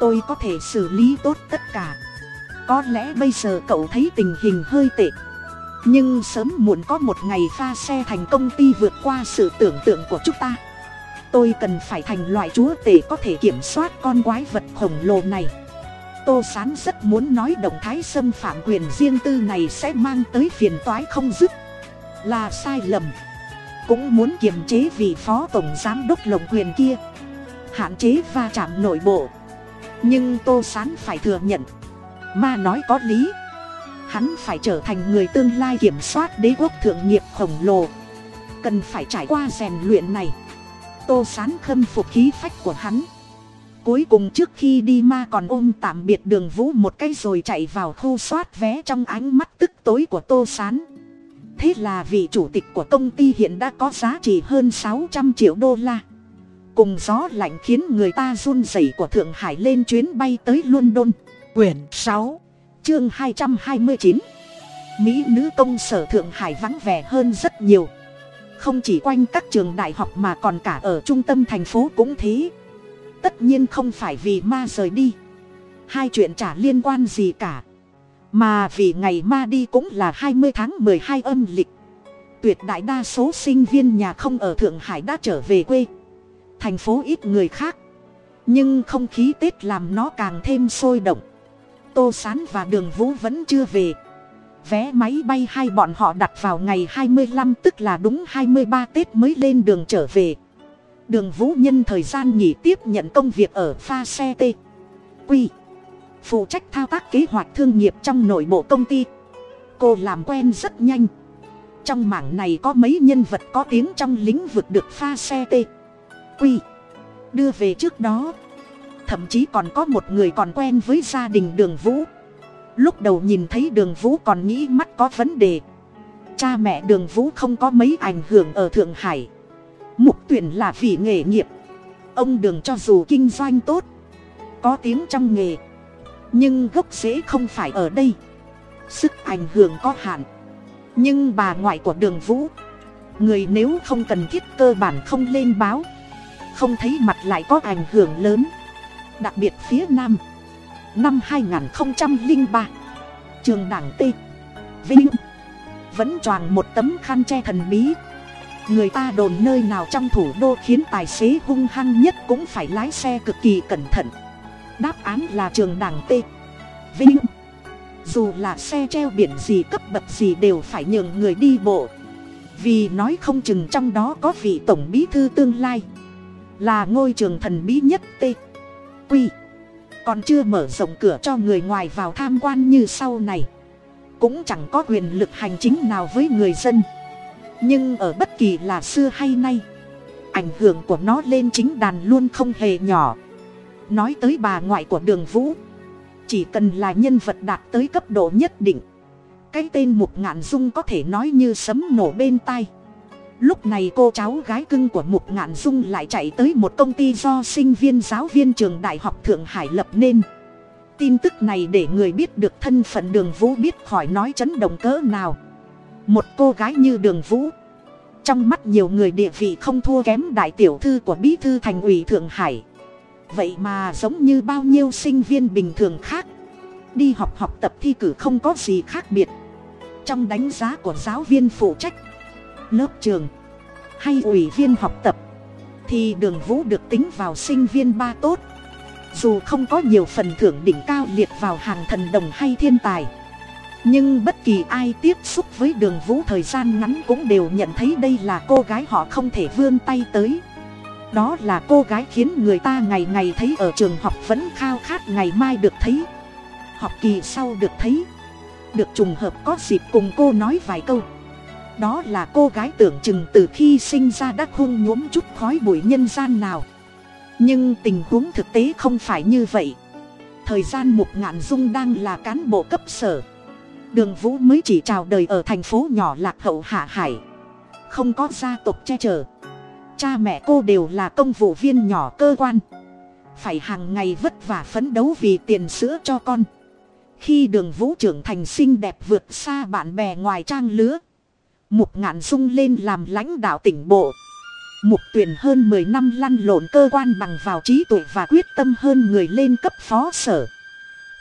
tôi có thể xử lý tốt tất cả. Có lẽ bây giờ cậu thấy tình hình hơi tệ. Nhưng sớm muộn có một ngày pha xe thành công ty vượt qua sự tưởng tượng của chúng ta. Tôi cần phải thành loại chúa tể có thể kiểm soát con quái vật khổng lồ này tô sán rất muốn nói động thái xâm phạm quyền riêng tư này sẽ mang tới phiền toái không dứt. Là sai lầm. Cũng muốn kiềm chế vị phó tổng giám đốc lồng quyền kia. Hạn chế va chạm nội bộ. Nhưng tô sán phải thừa nhận. Ma nói có lý. Hắn phải trở thành người tương lai kiểm soát đế quốc thượng nghiệp khổng lồ. Cần phải trải qua rèn luyện này. Tô sán khâm phục khí phách của hắn cuối cùng trước khi đi ma còn ôm tạm biệt đường vũ một cái rồi chạy vào khu soát vé trong ánh mắt tức tối của tô sán. Thế là vị chủ tịch của công ty hiện đã có giá trị hơn sáu trăm triệu đô la. Cùng gió lạnh khiến người ta run rẩy của thượng hải lên chuyến bay tới london. Quyển sáu, chương hai trăm hai mươi chín. Mỹ nữ công sở thượng hải vắng vẻ hơn rất nhiều. Không chỉ quanh các trường đại học mà còn cả ở trung tâm thành phố cũng thế tất nhiên không phải vì ma rời đi. Hai chuyện chả liên quan gì cả. Mà vì ngày ma đi cũng là hai mươi tháng m ộ ư ơ i hai âm lịch. Tuyệt đại đa số sinh viên nhà không ở thượng hải đã trở về quê. Thành phố ít người khác. Nhưng không khí tết làm nó càng thêm sôi động. Tô s á n và đường vũ vẫn chưa về. Vé máy bay hai bọn họ đặt vào ngày hai mươi năm tức là đúng hai mươi ba tết mới lên đường trở về đường vũ nhân thời gian nghỉ tiếp nhận công việc ở pha xe t quy. Phụ trách thao tác kế hoạch thương nghiệp trong nội bộ công ty. Cô làm quen rất nhanh. Trong mảng này có mấy nhân vật có tiếng trong lĩnh vực được pha xe t quy. Đưa về trước đó. Thậm chí còn có một người còn quen với gia đình đường vũ. Lúc đầu nhìn thấy đường vũ còn nghĩ mắt có vấn đề. Cha mẹ đường vũ không có mấy ảnh hưởng ở thượng hải mục tuyển là vì nghề nghiệp. Ông đường cho dù kinh doanh tốt, có tiếng trong nghề, nhưng gốc rễ không phải ở đây. Sức ảnh hưởng có hạn. Nhưng bà ngoại của đường vũ, người nếu không cần thiết cơ bản không lên báo, không thấy mặt lại có ảnh hưởng lớn. Đặc biệt phía nam, năm hai nghìn ba, trường đảng t, vinh, vẫn choàng một tấm khăn che thần bí người ta đồn nơi nào trong thủ đô khiến tài xế hung hăng nhất cũng phải lái xe cực kỳ cẩn thận. Đáp án là trường đảng t. Vinh. Dù là xe treo biển gì cấp bậc gì đều phải nhường người đi bộ. Vì nói không chừng trong đó có vị tổng bí thư tương lai. Là ngôi trường thần bí nhất t. Quy. Còn chưa mở rộng cửa cho người ngoài vào tham quan như sau này. Cũng chẳng có quyền lực hành chính nào với người dân nhưng ở bất kỳ là xưa hay nay, ảnh hưởng của nó lên chính đàn luôn không hề nhỏ. Nói tới bà ngoại của đường vũ, chỉ cần là nhân vật đạt tới cấp độ nhất định, cái tên mục ngạn dung có thể nói như sấm nổ bên tai. Lúc này cô cháu gái cưng của mục ngạn dung lại chạy tới một công ty do sinh viên giáo viên trường đại học thượng hải lập nên. Tin tức này để người biết được thân phận đường vũ biết khỏi nói chấn động cỡ nào một cô gái như đường vũ. Trong mắt nhiều người địa vị không thua kém đại tiểu thư của bí thư thành ủy thượng hải. Vậy mà giống như bao nhiêu sinh viên bình thường khác. Đi học học tập thi cử không có gì khác biệt. Trong đánh giá của giáo viên phụ trách, lớp trường, hay ủy viên học tập, thì đường vũ được tính vào sinh viên ba tốt. Dù không có nhiều phần thưởng đỉnh cao liệt vào hàng thần đồng hay thiên tài nhưng bất kỳ ai tiếp xúc với đường vũ thời gian ngắn cũng đều nhận thấy đây là cô gái họ không thể vươn tay tới. Đó là cô gái khiến người ta ngày ngày thấy ở trường học vẫn khao khát ngày mai được thấy. Học kỳ sau được thấy. Được trùng hợp có dịp cùng cô nói vài câu. Đó là cô gái tưởng chừng từ khi sinh ra đã hung nhuốm chút khói bụi nhân gian nào. Nhưng tình huống thực tế không phải như vậy. Thời gian mục ngạn dung đang là cán bộ cấp sở đường vũ mới chỉ chào đời ở thành phố nhỏ lạc hậu hạ hải. Không có gia tộc che chở. Cha mẹ cô đều là công vụ viên nhỏ cơ quan. Phải hàng ngày vất vả phấn đấu vì tiền sữa cho con. Khi đường vũ trưởng thành xinh đẹp vượt xa bạn bè ngoài trang lứa, mục ngạn dung lên làm lãnh đạo tỉnh bộ. Mục tuyển hơn mười năm lăn lộn cơ quan bằng vào trí tuệ và quyết tâm hơn người lên cấp phó sở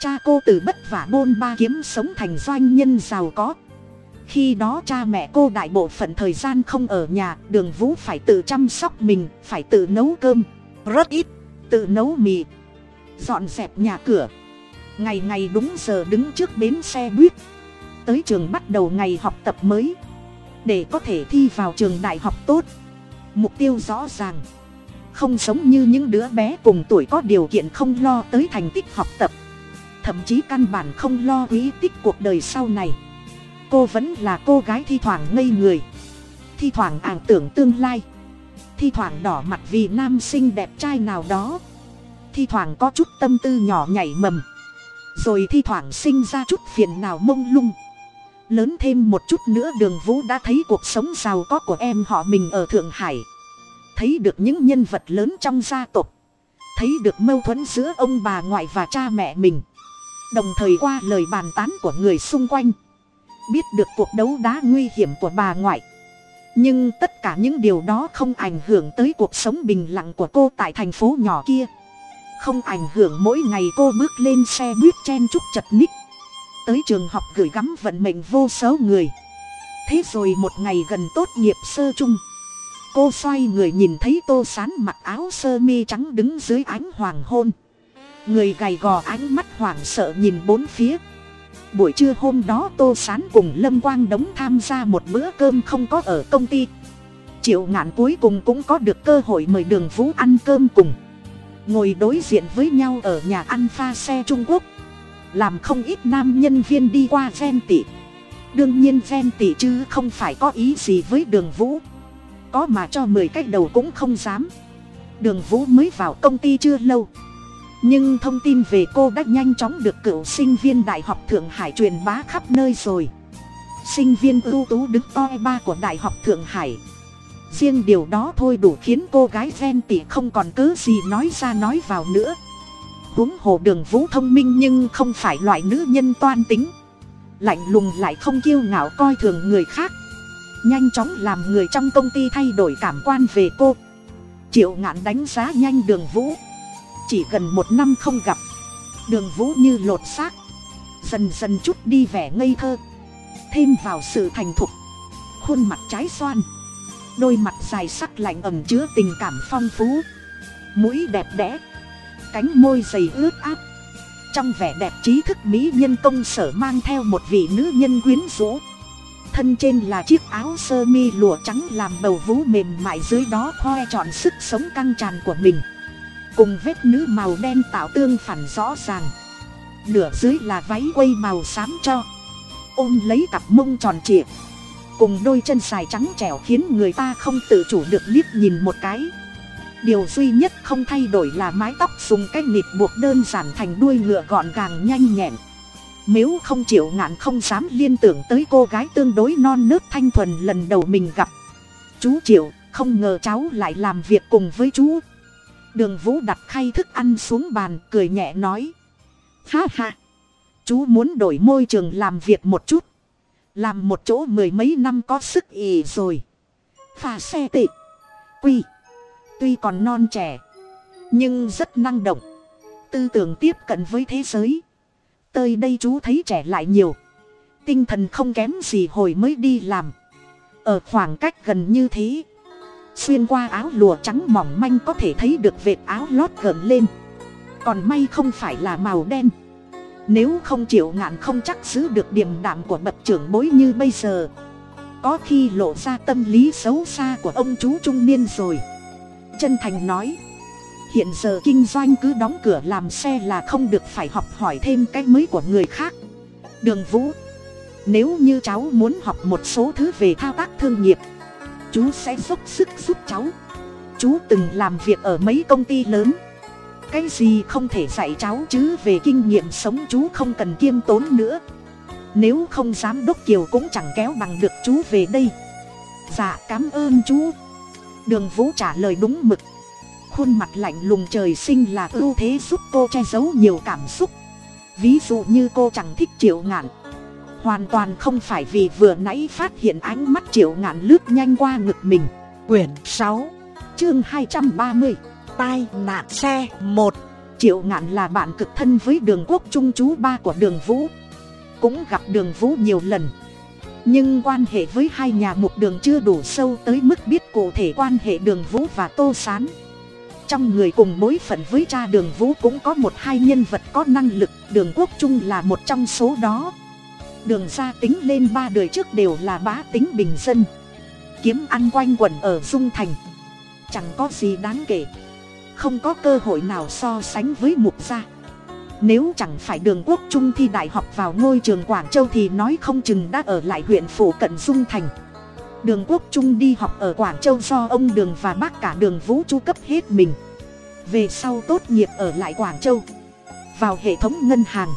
cha cô từ bất vả bôn ba kiếm sống thành doanh nhân giàu có. Khi đó cha mẹ cô đại bộ phận thời gian không ở nhà, đường vũ phải tự chăm sóc mình, phải tự nấu cơm, rất ít, tự nấu mì, dọn dẹp nhà cửa. Ngày ngày đúng giờ đứng trước bến xe buýt, tới trường bắt đầu ngày học tập mới. Để có thể thi vào trường đại học tốt, mục tiêu rõ ràng. Không giống như những đứa bé cùng tuổi có điều kiện không lo tới thành tích học tập thậm chí căn bản không lo ý tích cuộc đời sau này. Cô vẫn là cô gái thi thoảng ngây người, thi thoảng ảo tưởng tương lai, thi thoảng đỏ mặt vì nam sinh đẹp trai nào đó, thi thoảng có chút tâm tư nhỏ nhảy mầm, rồi thi thoảng sinh ra chút phiền nào mông lung. Lớn thêm một chút nữa đường vũ đã thấy cuộc sống giàu có của em họ mình ở thượng hải. Thấy được những nhân vật lớn trong gia tộc, thấy được mâu thuẫn giữa ông bà ngoại và cha mẹ mình đồng thời qua lời bàn tán của người xung quanh. Biết được cuộc đấu đá nguy hiểm của bà ngoại. Nhưng tất cả những điều đó không ảnh hưởng tới cuộc sống bình lặng của cô tại thành phố nhỏ kia. Không ảnh hưởng mỗi ngày cô bước lên xe buýt chen chúc chật ních. Tới trường học gửi gắm vận mệnh vô số người. Thế rồi một ngày gần tốt nghiệp sơ chung cô xoay người nhìn thấy tô sán mặc áo sơ mi trắng đứng dưới ánh hoàng hôn người gầy gò ánh mắt hoảng sợ nhìn bốn phía. Buổi trưa hôm đó tô sán cùng lâm quang đống tham gia một bữa cơm không có ở công ty. Triệu ngạn cuối cùng cũng có được cơ hội mời đường vũ ăn cơm cùng. Ngồi đối diện với nhau ở nhà ăn pha xe trung quốc. Làm không ít nam nhân viên đi qua ven tị. Đương nhiên ven tị chứ không phải có ý gì với đường vũ. Có mà cho mười cái đầu cũng không dám. Đường vũ mới vào công ty chưa lâu nhưng thông tin về cô đã nhanh chóng được cựu sinh viên đại học thượng hải truyền bá khắp nơi rồi. Sinh viên ưu tú đứng toi ba của đại học thượng hải. Riêng điều đó thôi đủ khiến cô gái ven tỉ không còn cớ gì nói ra nói vào nữa. Huống hồ đường vũ thông minh nhưng không phải loại nữ nhân toan tính. Lạnh lùng lại không kiêu ngạo coi thường người khác. Nhanh chóng làm người trong công ty thay đổi cảm quan về cô. Triệu ngạn đánh giá nhanh đường vũ chỉ gần một năm không gặp. Đường vũ như lột xác, dần dần chút đi vẻ ngây thơ. Thêm vào sự thành thục, khuôn mặt trái xoan, đôi mặt dài sắc lạnh ẩm chứa tình cảm phong phú. Mũi đẹp đẽ, cánh môi dày ướt áp trong vẻ đẹp trí thức mỹ nhân công sở mang theo một vị nữ nhân quyến rũ. Thân trên là chiếc áo sơ mi lụa trắng làm bầu vú mềm mại, dưới đó khoe trọn sức sống căng tràn của mình cùng vết nữ màu đen tạo tương phản rõ ràng. Nửa dưới là váy quây màu xám cho. Ôm lấy cặp mông tròn trịa. Cùng đôi chân dài trắng trẻo khiến người ta không tự chủ được liếc nhìn một cái. Điều duy nhất không thay đổi là mái tóc dùng cái nịt buộc đơn giản thành đuôi ngựa gọn gàng nhanh nhẹn. Nếu không chịu ngạn không dám liên tưởng tới cô gái tương đối non nớt thanh thuần lần đầu mình gặp. Chú triệu, không ngờ cháu lại làm việc cùng với chú đường vũ đặt khay thức ăn xuống bàn, cười nhẹ nói. Ha ha. Chú muốn đổi môi trường làm việc một chút. Làm một chỗ mười mấy năm có sức ì rồi. Phà xe tị quy. Tuy còn non trẻ, nhưng rất năng động. Tư tưởng tiếp cận với thế giới. Tơi đây chú thấy trẻ lại nhiều. Tinh thần không kém gì hồi mới đi làm. Ở khoảng cách gần như thế xuyên qua áo lụa trắng mỏng manh có thể thấy được vệt áo lót gợn lên. Còn may không phải là màu đen. Nếu không chịu ngạn không chắc giữ được điềm đạm của bậc trưởng bối như bây giờ. Có khi lộ ra tâm lý xấu xa của ông chú trung niên rồi. Chân thành nói, hiện giờ kinh doanh cứ đóng cửa làm xe là không được phải học hỏi thêm cái mới của người khác. Đường vũ, nếu như cháu muốn học một số thứ về thao tác thương nghiệp chú sẽ dốc sức giúp cháu. Chú từng làm việc ở mấy công ty lớn. Cái gì không thể dạy cháu chứ về kinh nghiệm sống chú không cần kiêm tốn nữa. Nếu không giám đốc kiều cũng chẳng kéo bằng được chú về đây. Dạ cảm ơn chú. Đường vũ trả lời đúng mực. Khuôn mặt lạnh lùng trời sinh là ưu thế giúp cô che giấu nhiều cảm xúc. Ví dụ như cô chẳng thích triệu ngạn hoàn toàn không phải vì vừa nãy phát hiện ánh mắt triệu ngạn lướt nhanh qua ngực mình. Quyển sáu, chương hai trăm ba mươi, Tai nạn xe một. Triệu ngạn là bạn cực thân với đường quốc trung chú ba của đường vũ. Cũng gặp đường vũ nhiều lần. Nhưng quan hệ với hai nhà mục đường chưa đủ sâu tới mức biết cụ thể quan hệ đường vũ và tô s á n trong người cùng bối phận với cha đường vũ cũng có một hai nhân vật có năng lực. Đường quốc trung là một trong số đó đường ra tính lên ba đời trước đều là bá tính bình dân. Kiếm ăn quanh quẩn ở dung thành. Chẳng có gì đáng kể. Không có cơ hội nào so sánh với mục gia. Nếu chẳng phải đường quốc trung thi đại học vào ngôi trường quảng châu thì nói không chừng đã ở lại huyện phủ cận dung thành. Đường quốc trung đi học ở quảng châu do ông đường và bác cả đường vũ chu cấp hết mình. Về sau tốt nghiệp ở lại quảng châu. Vào hệ thống ngân hàng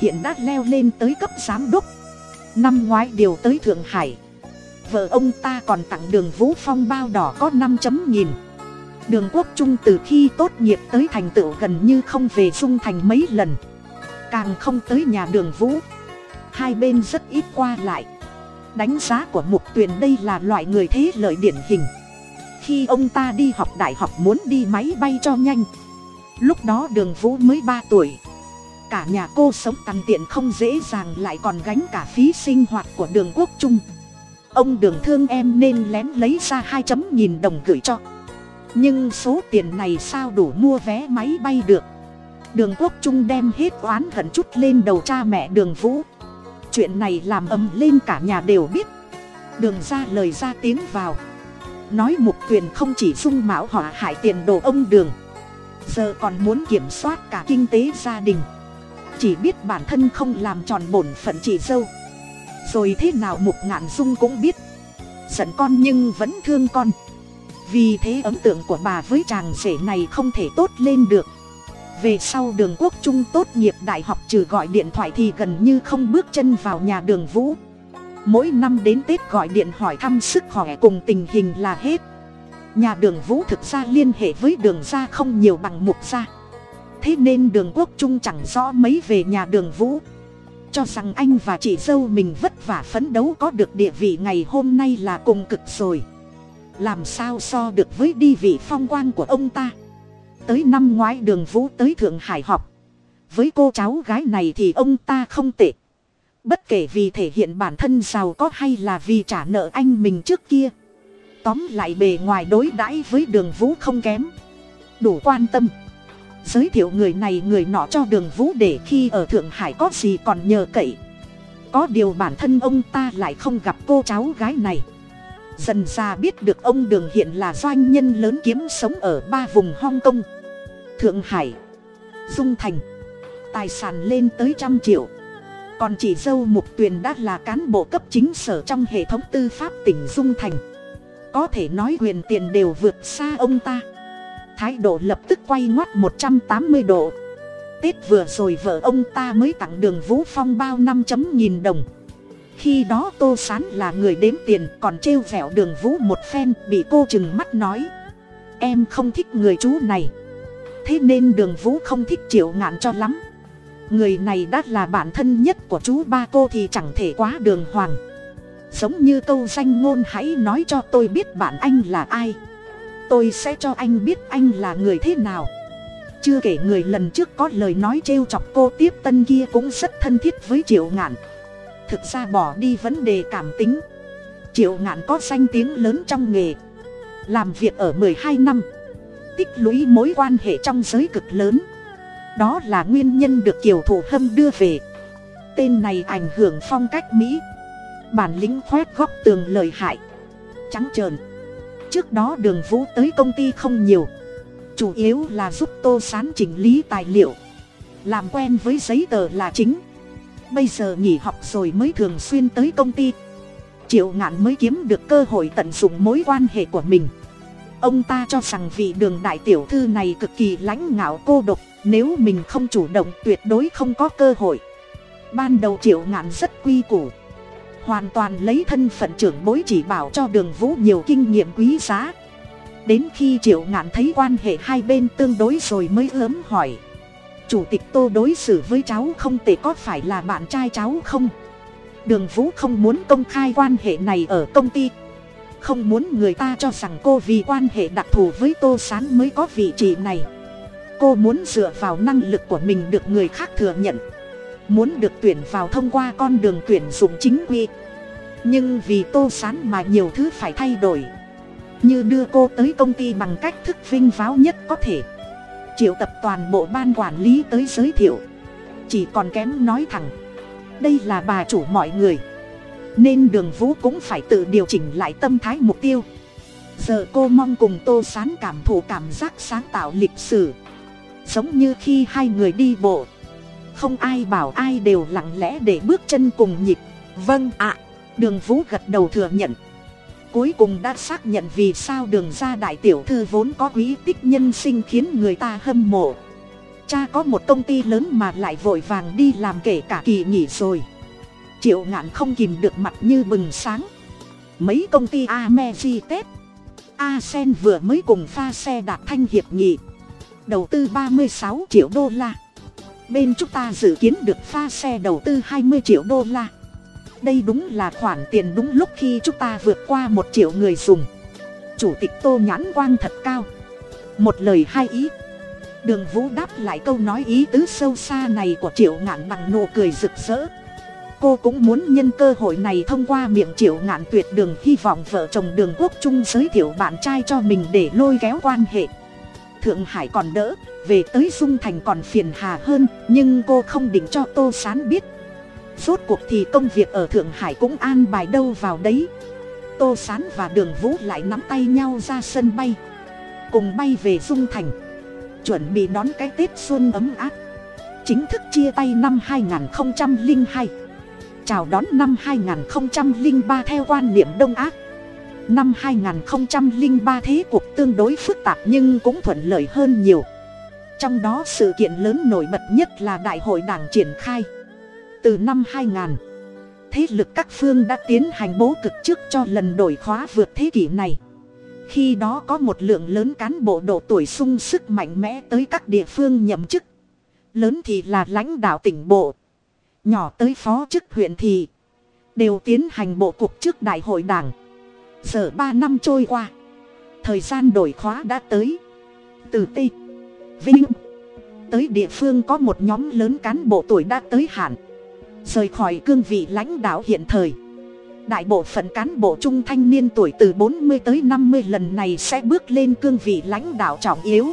hiện đã leo lên tới cấp giám đốc. Năm ngoái điều tới thượng hải. Vợ ông ta còn tặng đường vũ phong bao đỏ có năm chấm nghìn. Đường quốc trung từ khi tốt nghiệp tới thành tựu gần như không về dung thành mấy lần. Càng không tới nhà đường vũ. Hai bên rất ít qua lại. Đánh giá của mục tuyền đây là loại người thế lợi điển hình. Khi ông ta đi học đại học muốn đi máy bay cho nhanh. Lúc đó đường vũ mới ba tuổi cả nhà cô sống tằn tiện không dễ dàng lại còn gánh cả phí sinh hoạt của đường quốc trung. Ông đường thương em nên lén lấy ra hai chấm nghìn đồng gửi cho. Nhưng số tiền này sao đủ mua vé máy bay được? Đường quốc trung đem hết oán hận chút lên đầu cha mẹ đường vũ. Chuyện này làm ầm lên cả nhà đều biết. Đường ra lời ra tiếng vào. Nói mục tuyền không chỉ dung mạo hỏa hại tiền đồ ông đường. Giờ còn muốn kiểm soát cả kinh tế gia đình chỉ biết bản thân không làm tròn bổn phận chị dâu. Rồi thế nào mục ngạn dung cũng biết. Giận con nhưng vẫn thương con. Vì thế ấn tượng của bà với chàng rể này không thể tốt lên được. Về sau đường quốc trung tốt nghiệp đại học trừ gọi điện thoại thì gần như không bước chân vào nhà đường vũ. Mỗi năm đến tết gọi điện hỏi thăm sức khỏe cùng tình hình là hết. Nhà đường vũ thực ra liên hệ với đường ra không nhiều bằng mục gia thế nên đường quốc trung chẳng rõ mấy về nhà đường vũ. Cho rằng anh và chị dâu mình vất vả phấn đấu có được địa vị ngày hôm nay là cùng cực rồi. Làm sao so được với đi vị phong quang của ông ta? Tới năm ngoái đường vũ tới thượng hải học. Với cô cháu gái này thì ông ta không tệ. Bất kể vì thể hiện bản thân giàu có hay là vì trả nợ anh mình trước kia. Tóm lại bề ngoài đối đãi với đường vũ không kém. Đủ quan tâm giới thiệu người này người nọ cho đường vũ để khi ở thượng hải có gì còn nhờ cậy. Có điều bản thân ông ta lại không gặp cô cháu gái này. Dần ra biết được ông đường hiện là doanh nhân lớn kiếm sống ở ba vùng hong kong. Thượng hải, dung thành. Tài sản lên tới trăm triệu. Còn chị dâu mục tuyền đã là cán bộ cấp chính sở trong hệ thống tư pháp tỉnh dung thành. Có thể nói quyền tiền đều vượt xa ông ta thái độ lập tức quay ngoắt một trăm tám mươi độ. Tết vừa rồi vợ ông ta mới tặng đường vũ phong bao năm chấm nghìn đồng. Khi đó tô sán là người đếm tiền, còn trêu vẹo đường vũ một phen, bị cô chừng mắt nói, em không thích người chú này. Thế nên đường vũ không thích triệu ngạn cho lắm. Người này đã là bản thân nhất của chú ba cô thì chẳng thể quá đường hoàng. Giống như câu danh ngôn hãy nói cho tôi biết bạn anh là ai tôi sẽ cho anh biết anh là người thế nào. Chưa kể người lần trước có lời nói trêu chọc cô tiếp tân kia cũng rất thân thiết với triệu ngạn. Thực ra bỏ đi vấn đề cảm tính. Triệu ngạn có danh tiếng lớn trong nghề. Làm việc ở mười hai năm. Tích lũy mối quan hệ trong giới cực lớn. Đó là nguyên nhân được kiều thủ hâm đưa về. Tên này ảnh hưởng phong cách mỹ. Bản lĩnh khoét góc tường lời hại. Trắng trợn trước đó đường vũ tới công ty không nhiều. Chủ yếu là giúp tô sán chỉnh lý tài liệu. Làm quen với giấy tờ là chính. Bây giờ nghỉ học rồi mới thường xuyên tới công ty. Triệu ngạn mới kiếm được cơ hội tận dụng mối quan hệ của mình. Ông ta cho rằng vị đường đại tiểu thư này cực kỳ lãnh ngạo cô độc, nếu mình không chủ động tuyệt đối không có cơ hội. Ban đầu triệu ngạn rất quy củ hoàn toàn lấy thân phận trưởng bối chỉ bảo cho đường vũ nhiều kinh nghiệm quý giá. Đến khi triệu ngạn thấy quan hệ hai bên tương đối rồi mới ớm hỏi. Chủ tịch tô đối xử với cháu không thể có phải là bạn trai cháu không? Đường vũ không muốn công khai quan hệ này ở công ty. Không muốn người ta cho rằng cô vì quan hệ đặc thù với tô s á n mới có vị trí này. Cô muốn dựa vào năng lực của mình được người khác thừa nhận muốn được tuyển vào thông qua con đường tuyển dụng chính quy. Nhưng vì tô s á n mà nhiều thứ phải thay đổi. Như đưa cô tới công ty bằng cách thức vinh váo nhất có thể. Triệu tập toàn bộ ban quản lý tới giới thiệu. Chỉ còn kém nói thẳng, đây là bà chủ mọi người. Nên đường vũ cũng phải tự điều chỉnh lại tâm thái mục tiêu. Giờ cô mong cùng tô sán cảm thụ cảm giác sáng tạo lịch sử. Giống như khi hai người đi bộ không ai bảo ai đều lặng lẽ để bước chân cùng nhịp. Vâng ạ. Đường vũ gật đầu thừa nhận. Cuối cùng đã xác nhận vì sao đường ra đại tiểu thư vốn có quý tích nhân sinh khiến người ta hâm mộ. Cha có một công ty lớn mà lại vội vàng đi làm kể cả kỳ nghỉ rồi. Triệu ngạn không kìm được mặt như bừng sáng. Mấy công ty ameji tết asen vừa mới cùng pha xe đạt thanh hiệp nghị. Đầu tư ba mươi sáu triệu đô la bên chúng ta dự kiến được pha xe đầu tư hai mươi triệu đô la. Đây đúng là khoản tiền đúng lúc khi chúng ta vượt qua một triệu người dùng. Chủ tịch tô nhãn quang thật cao. Một lời hai ý. Đường vũ đáp lại câu nói ý tứ sâu xa này của triệu ngạn bằng nụ cười rực rỡ. Cô cũng muốn nhân cơ hội này thông qua miệng triệu ngạn tuyệt đường hy vọng vợ chồng đường quốc trung giới thiệu bạn trai cho mình để lôi kéo quan hệ. Thượng hải còn đỡ về tới dung thành còn phiền hà hơn, nhưng cô không định cho tô sán biết. Rốt cuộc thì công việc ở thượng hải cũng an bài đâu vào đấy. Tô sán và đường vũ lại nắm tay nhau ra sân bay. Cùng bay về dung thành. Chuẩn bị đón cái tết xuân ấm áp. Chính thức chia tay năm hai nghìn hai. Chào đón năm 2003 theo quan niệm đông ác năm 2003 thế cuộc tương đối phức tạp nhưng cũng thuận lợi hơn nhiều trong đó sự kiện lớn nổi bật nhất là đại hội đảng triển khai. Từ năm 2000 thế lực các phương đã tiến hành bố cực trước cho lần đổi khóa vượt thế kỷ này. Khi đó có một lượng lớn cán bộ độ tuổi sung sức mạnh mẽ tới các địa phương nhậm chức. Lớn thì là lãnh đạo tỉnh bộ, nhỏ tới phó chức huyện thì đều tiến hành bộ cục trước đại hội đảng. Giờ ba năm trôi qua, thời gian đổi khóa đã tới. Từ t vinh. Tới địa phương có một nhóm lớn cán bộ tuổi đã tới hạn. Rời khỏi cương vị lãnh đạo hiện thời. Đại bộ phận cán bộ trung thanh niên tuổi từ bốn mươi tới năm mươi lần này sẽ bước lên cương vị lãnh đạo trọng yếu.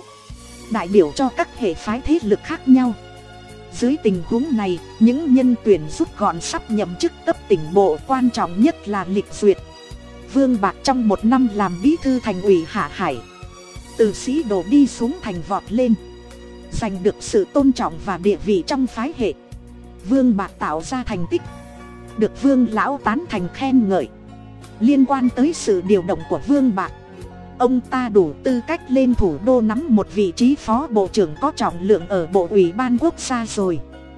Đại biểu cho các hệ phái thế lực khác nhau. Dưới tình huống này, những nhân tuyển rút gọn sắp nhậm chức cấp tỉnh bộ quan trọng nhất là lịch duyệt. Vương bạc trong một năm làm bí thư thành ủy hạ hải từ sĩ đồ đi xuống thành vọt lên. Giành được sự tôn trọng và địa vị trong phái hệ. Vương bạc tạo ra thành tích. Được vương lão tán thành khen ngợi. Liên quan tới sự điều động của vương bạc, ông ta đủ tư cách lên thủ đô nắm một vị trí phó bộ trưởng có trọng lượng ở bộ ủy ban quốc gia rồi.